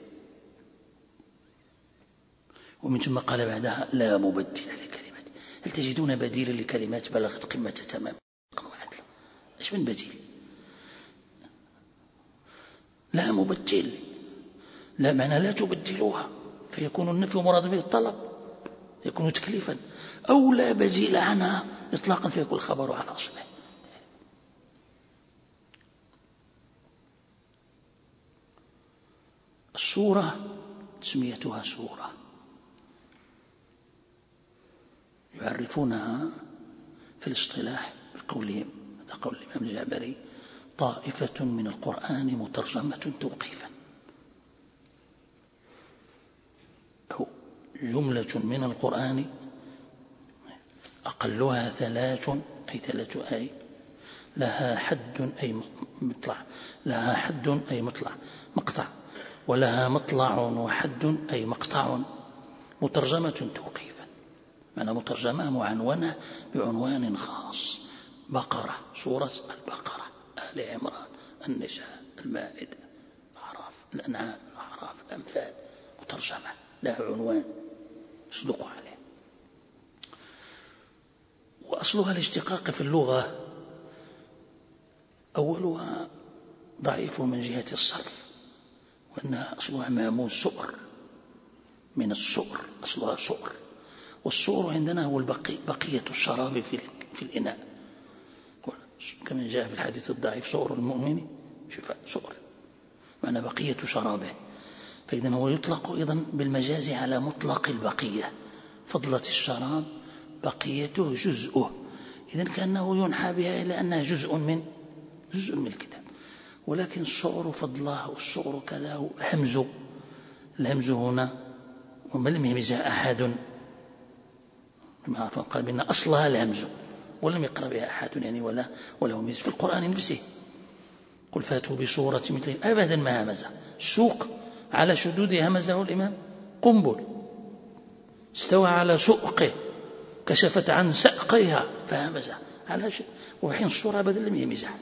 ومن ثم قال بعدها لا مبدل لكلمات. هل تجدون بديلا لكلمات بلغت قمة تمام؟ إيش من بديل؟ لا مبدل. لا معنى لا تبدلوها فيكون النفي مراد به الطلب يكون تكليفا. أو لا بديل عنها إطلاقا فيكون الخبر على أصله. الصورة تسميتها سورة. يعرفونها في الاصطلاح بقولهم هذا قول الإمام الجعبري طائفة من القرآن مترجمة توقيفا أو جملة من القرآن أقلها ثلاث أي ثلاث آي لها حد أي مطلع لها حد أي مطلع مقطع ولها مطلع وحد أي مقطع مترجمة توقيفا معنى مترجمة معنونة بعنوان خاص بقرة سورة البقرة آل عمران النساء المائدة الأعراف الأنعام الأعراف الأنفال مترجمة. لها عنوان. يصدق عليه. وأصلها الاشتقاق في اللغة أولها ضعيف من جهة الصرف وأنها أصلها مامون سؤر. من السؤر أصلها سؤر. والسؤر عندنا هو البقي بقية الشراب في, في الإناء. كما جاء في الحديث الضعيف سؤر المؤمن شفاء سؤر. معنى بقية شرابه. فإذا هو يطلق أيضا بالمجاز على مطلق البقية. فضلة الشراب بقيته جزءه. إذا كأنه ينحى بها إلى أنها جزء من جزء من الكتاب. ولكن الصغر فضله والصغر كذا همز الهمز هنا ومن لم يهمزها أحد. قال بأن أصلها الهمز. ولم يقرأ بها أحد يعني ولا ولا همز في القرآن نفسه. قل فاتوا بصورة مثل أبدا ما همز. السوق على شدود همزه الإمام. قنبل. استوى على سؤقه. كشفت عن سأقيها فهمز على وحين الصورة أبدا لم يهمزها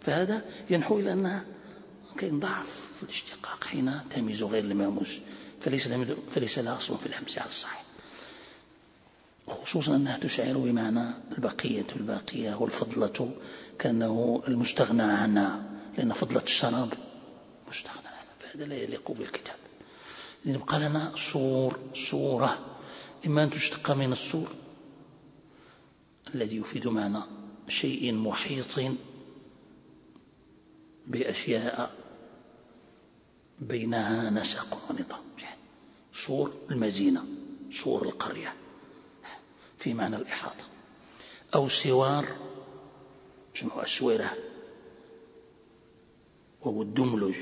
فهذا ينحو إلى أنها كاين ضعف في الاشتقاق حين تميز غير الماموس فليس, فليس لها أصل في الهمس على الصحيح. خصوصا أنها تشعر بمعنى البقية الباقية والفضلة كأنه المستغنى عنها لأن فضلة الشراب مستغنى. فهذا لا يليق بالكتاب. إذن لنا صور صورة إما أن تشتق من الصور الذي يفيد معنى شيء محيط بأشياء بينها نسق ونظام. صور المدينة صور القرية. في معنى الإحاطة. أو سوار جمع أسورة وهو الدملج.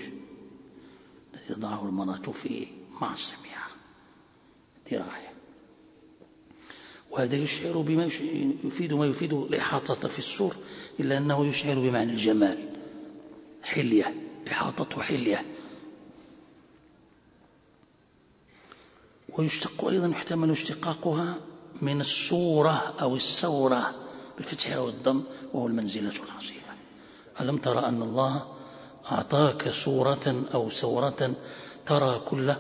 يضعه المرأة في معصمها. ذراعها وهذا يشعر بما يفيد ما يفيد الإحاطة في الصور إلا أنه يشعر بمعنى الجمال. حلية. إحاطة حلية. ويشتق أيضا يحتمل اشتقاقها من الصورة أو السورة بالفتح أو الضم وهو المنزلة العظيمة. ألم ترى أن الله أعطاك صورة أو سورة ترى كل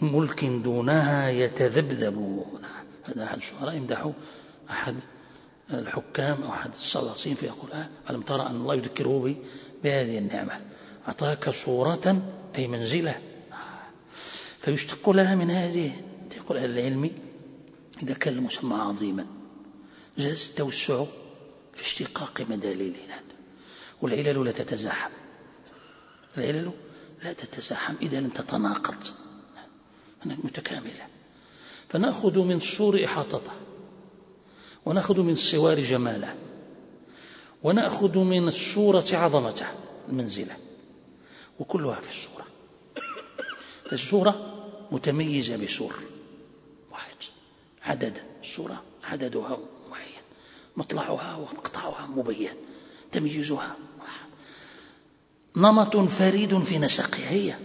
ملك دونها يتذبذبون. هذا أحد الشعراء يمدح أحد الحكام أو أحد السلاطين فيقول آه ألم ترى أن الله يذكره بهذه النعمة؟ أعطاك صورة أي منزلة. فيشتق لها من هذه. يقول أهل العلم إذا كان المسمى عظيما جاز التوسع في اشتقاق مداليل والعلل لا تتزاحم. العلل لا تتزاحم إذا تتناقض. متكاملة. فنأخذ من الصور إحاطته ونأخذ من الصور جماله ونأخذ من الصورة عظمته المنزلة. وكلها في الصورة فالصورة متميزة بسور واحد. عدد الصورة عددها معين مطلعها ومقطعها مبين. تمييزها نمط فريد في نسقها هي.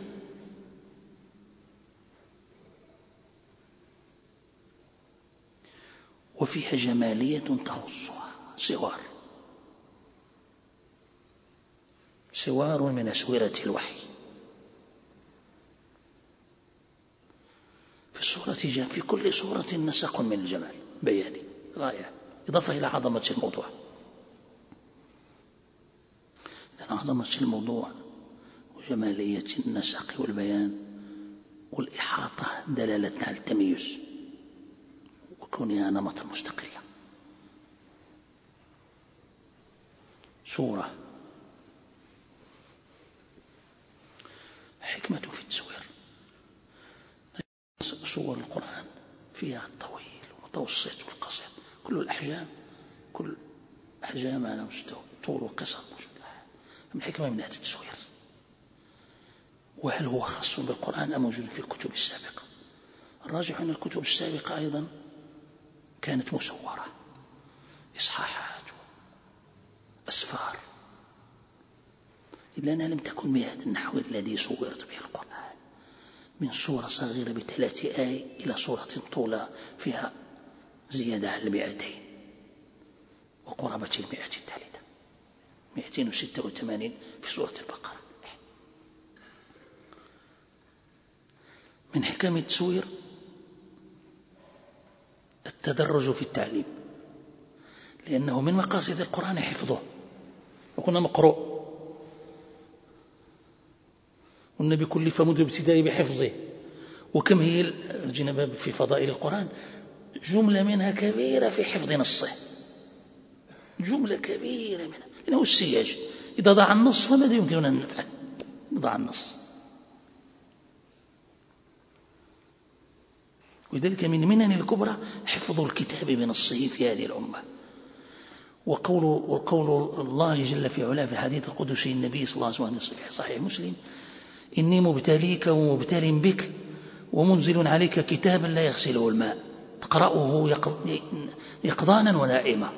وفيها جمالية تخصها صور سوار من أسورة الوحي. في الصورة في كل صورة نسق من الجمال. بياني غاية. إضافة إلى عظمة الموضوع إذا عظمة الموضوع وجمالية النسق والبيان والإحاطة دلالة على التميز وكونها نمطا مستقلا صورة حكمة في التصوير صور القرآن فيها الطويل والمتوسط والقصير. كل الأحجام كل أحجام على مستوى طول وقصر. من حكمة من هذا التصوير وهل هو خاص بالقرآن أم موجود في الكتب السابقة؟ الراجح أن الكتب السابقة أيضا كانت مصورة. إصحاحات أسفار إلا أنها لم تكن بهذا النحو الذي صورت به القرآن. من سورة صغيرة بثلاث آي إلى سورة طولة فيها زيادة على المئتين وقرابة المئة الثالثة 286 في سورة البقرة. من حكم التصوير التدرج في التعليم لأنه من مقاصد القرآن حفظه. وقلنا مقروء. والنبي كلف منذ ابتدائي بحفظه. وكم هي الجنباب في فضائل القرآن؟ جملة منها كبيرة في حفظ نصه. جملة كبيرة منها. لأنه السياج. إذا ضاع النص فماذا يمكننا أن نفعل. ضاع النص. ولذلك من منن الكبرى حفظ الكتاب بنصه في هذه الأمة. وقول, وقول الله جل في علاه في الحديث القدسي النبي صلى الله عليه وسلم في صحيح مسلم إني مبتليك ومبتل بك ومنزل عليك كتابا لا يغسله الماء. تقرأه يقظانا ونائما.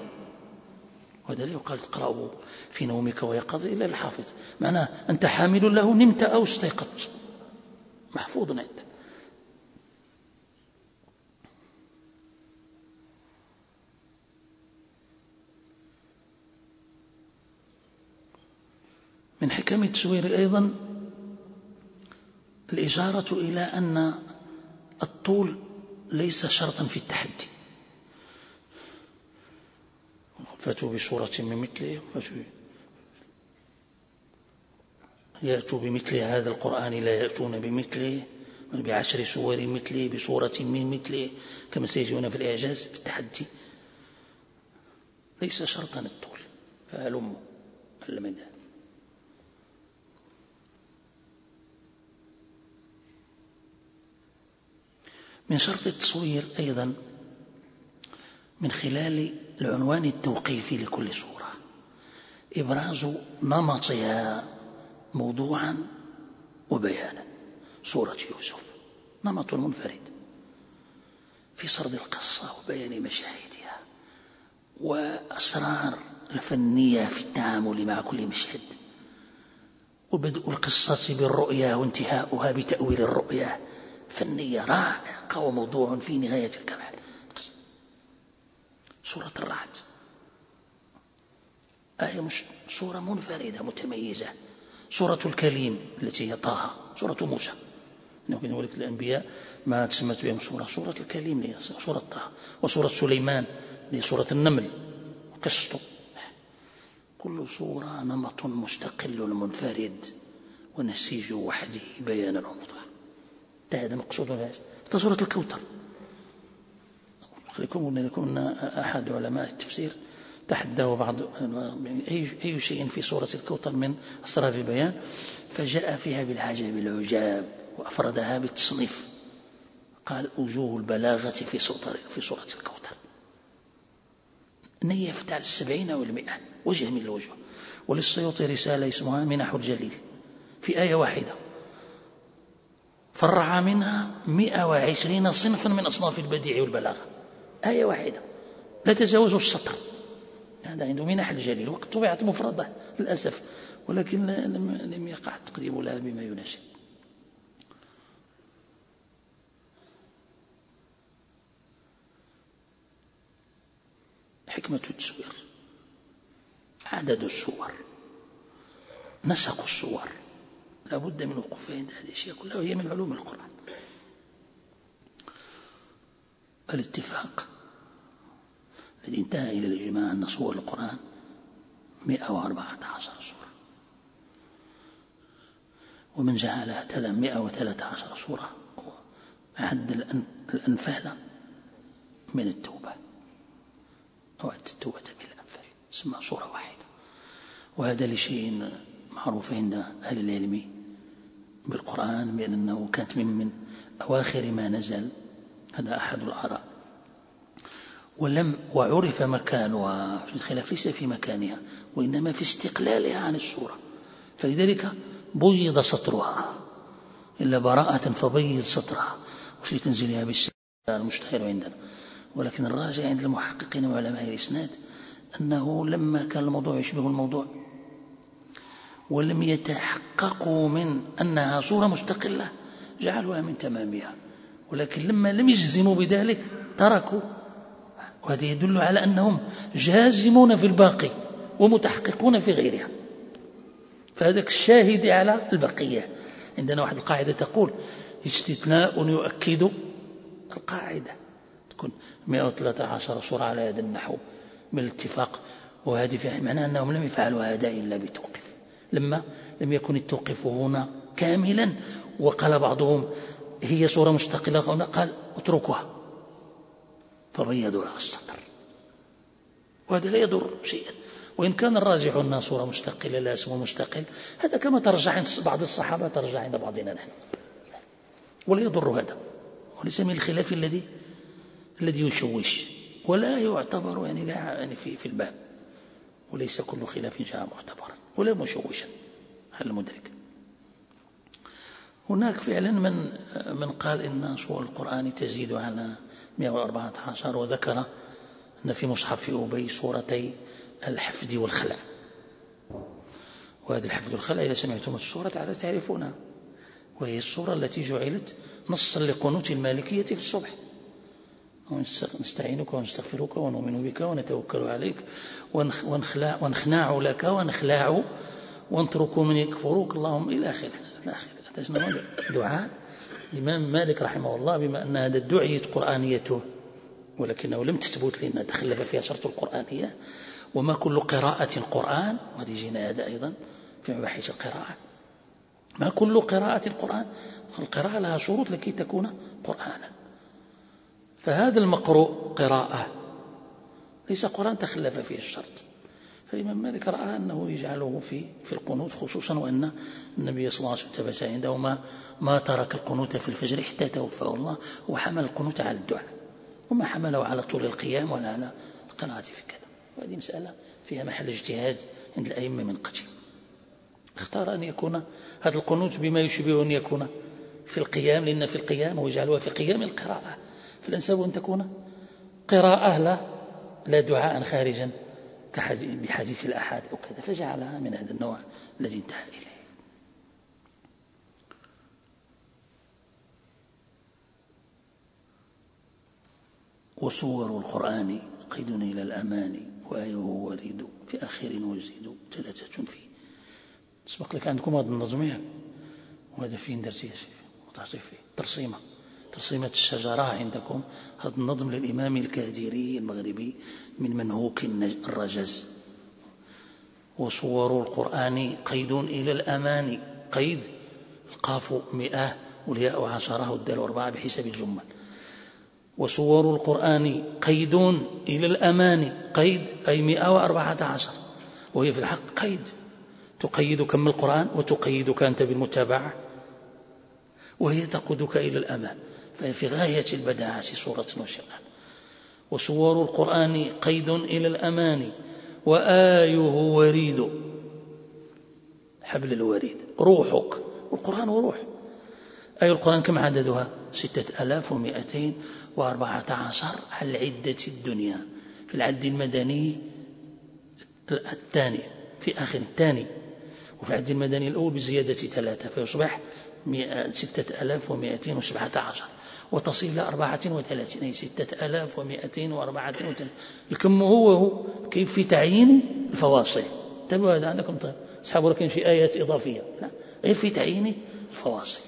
وهذا لا يقال في نومك ويقظ إلا الحافظ. معناه أنت حامل له نمت أو استيقظت. محفوظ عندك من حكم التسوير أيضا الإشارة إلى أن الطول ليس شرطا في التحدي. فاتوا بصورة من مثله يأتوا بمثل هذا القرآن لا يأتون بمثله بعشر سور مثله بصورة من مثله كما سيجون في الإعجاز في التحدي. ليس شرطا الطول فهلموا المدى. من شرط التصوير أيضا من خلال العنوان التوقيفي لكل صورة. إبراز نمطها موضوعا وبيانا. صورة يوسف نمط منفرد. في سرد القصة وبيان مشاهدها وأسرار الفنية في التعامل مع كل مشهد. وبدء القصة بالرؤيا وانتهاؤها بتأويل الرؤيا. فنية رائعة وموضوع في نهاية الكمال. سورة الرعد. آية مش سورة منفردة متميزة. سورة الكليم التي هي طه سورة موسى. نقول ولك الأنبياء ما تسمت بهم سورة سورة الكليم سورة طه وسورة سليمان سورة النمل. قسط. كل سورة نمط مستقل منفرد ونسيج وحده بيانا وموضوعا هذا مقصود هذا. سورة الكوثر. خليكم لكم أحد علماء التفسير تحداه بعض أي أي شيء في سورة الكوثر من أسرار البيان فجاء فيها بالعجب العجاب وأفردها بالتصنيف. قال وجوه البلاغة في سورة في سورة الكوثر. نيفت على السبعين أو المئة وجه من الوجوه. وللسيوطي رسالة اسمها منح الجليل في آية واحدة. فرع منها مئة وعشرين صنفا من أصناف البديع والبلاغة. آية واحدة. لا تجاوز السطر. هذا عنده منح الجليل. وقد طبعت مفردة للأسف. ولكن لم يقع التقديم لها بما يناسب. حكمة التصوير عدد الصور نسق الصور لا بد من وقوف عند هذه الأشياء كلها. وهي من علوم القرآن. الاتفاق. الذي انتهى إلى الإجماع أن صور القرآن 114 سورة ومن جعلها تلا 113 سورة أعد الأنفال من التوبة. أو أعد التوبة بالأنفال. اسمها صورة واحدة. وهذا لشيء معروف عند أهل العلم بالقرآن بأنه كانت من, من أواخر ما نزل هذا أحد الآراء. ولم وعرف مكانها في الخلاف ليس في مكانها وإنما في استقلالها عن السورة فلذلك بيض سطرها إلا براءة فبيض سطرها. وفي تنزيلها بالسنة المشتهر عندنا. ولكن الراجع عند المحققين وعلماء الإسناد أنه لما كان الموضوع يشبه الموضوع ولم يتحققوا من أنها صورة مستقلة جعلوها من تمامها. ولكن لما لم يجزموا بذلك تركوا. وهذا يدل على أنهم جازمون في الباقي ومتحققون في غيرها. فهذاك الشاهد على البقية. عندنا واحد القاعدة تقول استثناء يؤكد القاعدة. تكون 113 صورة على يد النحو من الاتفاق. وهذه فيها معنى أنهم لم يفعلوا هذا إلا بتوقف لما؟ لم يكن التوقيف هنا كاملا. وقال بعضهم هي صورة مستقلة قال اتركوها فبيضوا لها السطر؟ وهذا لا يضر شيئا. وإن كان الراجح أنها صورة مستقلة لا اسم مستقل هذا كما ترجع عند بعض الصحابة ترجع عند بعضنا نحن. ولا يضر هذا. وليس من الخلاف الذي الذي يشوش. ولا يعتبر يعني, يعني في في الباب. وليس كل خلاف جاء معتبرا. ولا مشوشا. هل المدرك هناك فعلا من من قال إن صور القرآن تزيد على 114 وذكر أن في مصحف أبي صورتي الحفد والخلع. وهذه الحفد والخلع إذا سمعتم السورة تعرفونها. وهي السورة التي جعلت نصا لقنوت المالكية في الصبح. ونستعينك ونستغفرك ونؤمن بك ونتوكل عليك. ونخلع, ونخنع لك ونخلع ونترك من يكفروك اللهم إلى آخره آخره دعاء. الإمام مالك رحمه الله بما أن هذا الدعية قرآنيته ولكنه لم تثبت لأنها تخلف فيها شرط القرآنية. وما كل قراءة قرآن وهذه جينا هذا أيضا في مباحث القراءة. ما كل قراءة القرآن القراءة لها شروط لكي تكون قرآنا. فهذا المقروء قراءة ليس قرآن تخلف فيه الشرط. فالإمام مالك رأى أنه يجعله في في القنوت خصوصا وأن النبي صلى الله عليه وسلم ثبت عنده ما, ما ترك القنوت في الفجر حتى توفاه الله وحمل القنوت على الدعاء وما حمله على طول القيام ولا على القراءة في كذا. وهذه مسألة فيها محل اجتهاد عند الأئمة من قديم اختار أن يكون هذا القنوت بما يشبه أن يكون في القيام لأن في القيام ويجعلها في قيام القراءة. فالأنساب أن تكون قراءة لا لا دعاء خارجا. بحديث الأحد أو كذا فجعلها من هذا النوع الذي انتهى إليه. وصور القرآن قيد إلى الأمان وآية وريد في آخر وزيد ثلاثة فيه سبق لك عندكم هذا النظمية وهذا فين درس يا شيخ فيه. ترسيمة ترسيمة الشجرة عندكم هذا النظم للإمام الكادري المغربي من منهوك الرجز. وصور القرآن قيد إلى الأمان قيد القاف مئة والياء عشرة والدال أربعة بحسب الجمل. وصور القرآن قيد إلى الأمان قيد أي مئة وأربعة عشر. وهي في الحق قيد. تقيد كم القرآن وتقيدك أنت بالمتابعة. وهي تقودك إلى الأمان. فهي في غاية البداعة صورة وشرعا وصور القرآن قيد إلى الأمان وآيه وريد. حبل الوريد روحك. والقرآن روح. أي القرآن كم عددها؟ ستة ألاف ومئتين وأربعة عشر على عدة الدنيا. في العد المدني الثاني في آخر الثاني. وفي العد المدني الأول بزيادة ثلاثة فيصبح ستة ألاف ومئتين وسبعة عشر. وتصل إلى أربعة وثلاثين أي ستة ألاف ومئتين وأربعة وثلاثين. الكم هو هو؟ كيف في تعيين الفواصل؟ انتبهوا هذا عندكم أصحاب لكن في آيات إضافية. لا غير في تعيين الفواصل.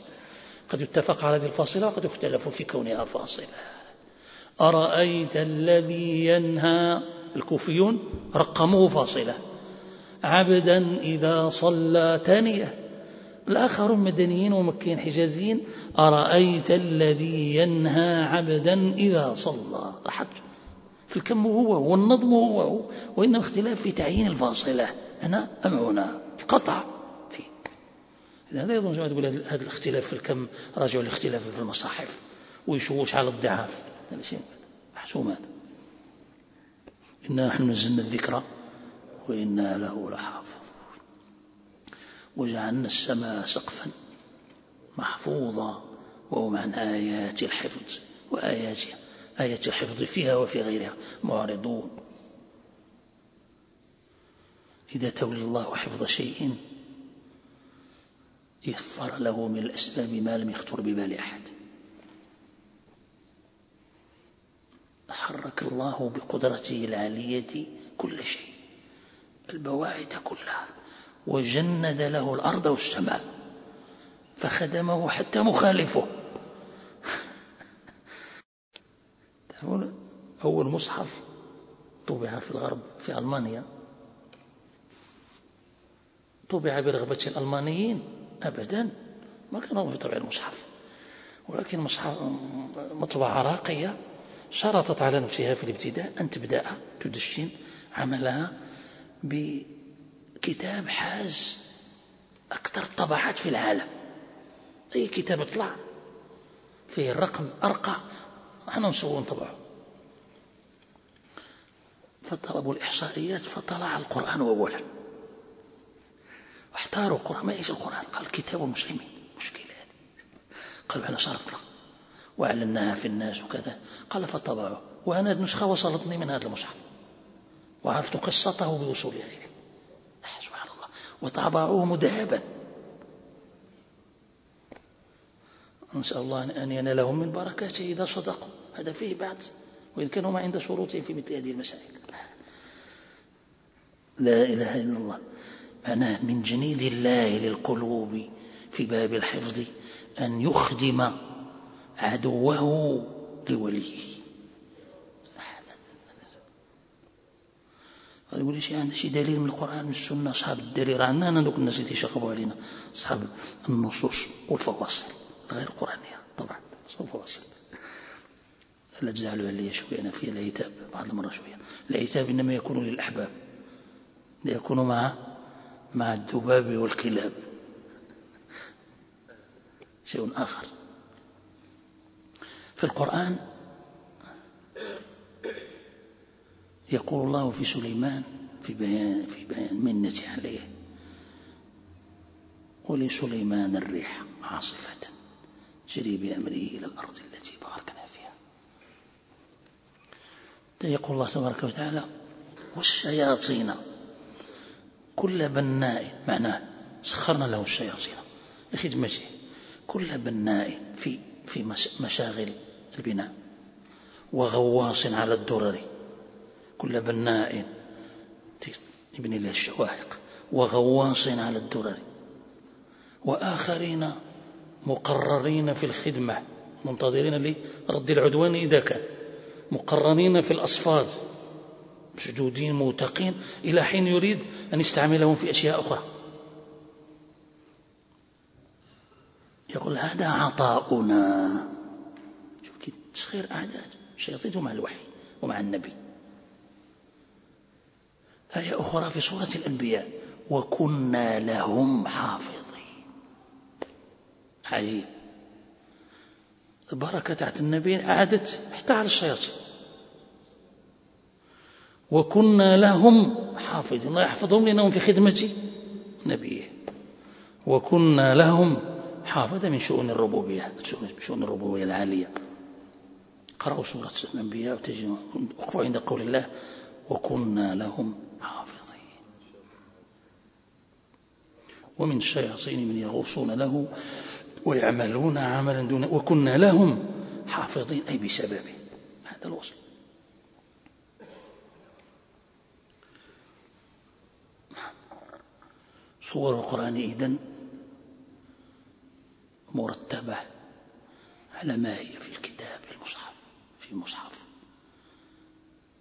قد يتفق على هذه الفاصلة وقد يختلف في كونها فاصلة. أرأيت الذي ينهى؟ الكوفيون رقموه فاصلة. عبدا إذا صلى تانية الآخرون مدنيين ومكيين حجازيين أرأيت الذي ينهى عبدا إذا صلى لاحظت في الكم هو والنظم هو, وإنما اختلاف في تعيين الفاصلة هنا أم هنا؟ القطع فيه هذا يظن زي تقول هذا الاختلاف في الكم راجع الاختلاف في المصاحف. ويشوش على الضعاف؟ هذا شيء محسوم هذا. إنا نحن نزلنا الذكر وإنا له لحافظ وجعلنا السماء سقفا محفوظا وهم عن آيات الحفظ وآياتها آيات الحفظ فيها وفي غيرها معرضون. إذا تولى الله حفظ شيء يغفر له من الأسباب ما لم يخطر ببال أحد. حرك الله بقدرته العالية كل شيء البواعث كلها. وجند له الأرض والسماء فخدمه حتى مخالفه. تعرفون أول مصحف طبع في الغرب في ألمانيا؟ طبع برغبة الألمانيين أبدا ما كانوا يطبع المصحف. ولكن مصحف مطبعة راقية شرطت على نفسها في الابتداء أن تبدأ تدشن عملها بكتاب حاز أكثر الطبعات في العالم. أي كتاب يطلع فيه الرقم أرقى. إحنا نسوي نطبعه فطلبوا الإحصائيات فطلع القرآن أولا. واحتاروا القرآن. ما إيش القرآن؟ قال كتاب المسلمين. مشكلة. قالوا إحنا صارت له وأعلناها في الناس وكذا. قال فطبعوا وأنا نسخة وصلتني من هذا المصحف. وعرفت قصته بوصولها إليه الله وطبعوه مذهبا نسأل الله أن ينالهم من بركاته إذا صدقوا. هذا فيه بعد وإن كانوا ما عند شروطهم في مثل هذه المسائل. لا إله إلا الله. معناه من جنيد الله للقلوب في باب الحفظ أن يخدم عدوه لوليه. يقول شي عندنا شي دليل من القرآن من السنة أصحاب الدليل. عندنا أنا دوك الناس اللي تيشخبوا علينا أصحاب النصوص والفواصل غير القرآنية طبعا. الفواصل. لا تزعلوا علي شوية أنا في العتاب بعض المرة شوية. العتاب إنما يكون للأحباب يكون مع مع الذباب والكلاب. شيء آخر. في القرآن يقول الله في سليمان في بيان في بيان منته عليه. ولسليمان الريح عاصفة. تجري بأمره إلى الأرض التي باركنا فيها. يقول الله تبارك وتعالى والشياطين. كل بناء معناه سخرنا له الشياطين. لخدمته كل بناء في في مشاغل البناء. وغواص على الدرر. كل بناء يبني له الشواهق وغواص على الدرر وآخرين مقررين في الخدمة منتظرين لرد العدوان إذا كان مقررين في الأصفاد مشدودين موتقين إلى حين يريد أن يستعملهم في أشياء أخرى. يقول هذا عطاؤنا. شوف كيف تسخير أعداد شياطينه مع الوحي ومع النبي. آية أخرى في سورة الأنبياء. وكنا لهم حافظين. عجيب. البركة تاعت النبي عادت حتى على الشياطين. وكنا لهم حافظين. الله يحفظهم لأنهم في خدمة نبيه. وكنا لهم حافظة من شؤون الربوبية. شؤون الربوبية العالية. قرأوا سورة الأنبياء وتجدوا عند قول الله. وكنا لهم حافظين. ومن الشياطين من يغوصون له ويعملون عملا دون وكنا لهم حافظين أي بسببه. هذا الوصف. صور القرآن إذن مرتبة على ما هي في الكتاب المصحف في المصحف.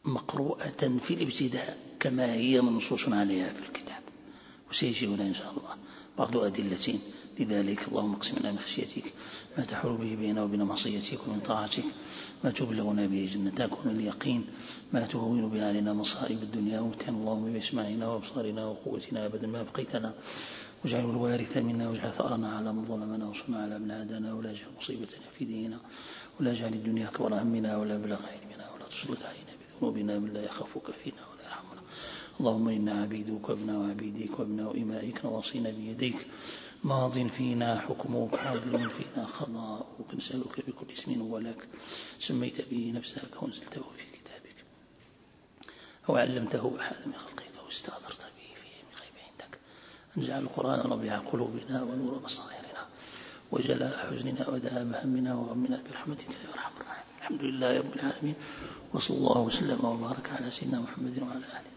مقروءة في الابتداء كما هي منصوص عليها في الكتاب. وسيجي هنا إن شاء الله بعض أدلة لذلك. اللهم اقسم لنا من خشيتك ما تحول به بيننا وبين معصيتك ومن طاعتك ما تبلغنا به جنتك ومن اليقين ما تهون به علينا مصائب الدنيا. ومتعنا اللهم بأسماعنا وأبصارنا وقوتنا أبدا ما بقيتنا واجعله الوارث منا واجعل ثأرنا على من ظلمنا وانصرنا على من عادانا ولا تجعل مصيبتنا في ديننا ولا تجعل الدنيا أكبر همنا ولا بلغ علمنا ولا تسلط علينا بذنوبنا من لا يخافك فينا ولا يرحمنا. اللهم إنا عبيدك وابناء عبيدك وابناء إمائك نواصينا بيديك. ماض فينا حكمك عدل فينا قضاؤك نسألك بكل اسم هو لك. سميت به نفسك وانزلته في كتابك. أو علمته أحد من خلقك أو استأثرت به في علم الغيب عندك. أن جعل القرآن ربيع قلوبنا ونور بصائرنا. وجلاء حزننا ودام همنا وغمنا برحمتك يا أرحم الراحمين. الحمد لله رب العالمين وصلى الله وسلم وبارك على سيدنا محمد وعلى آله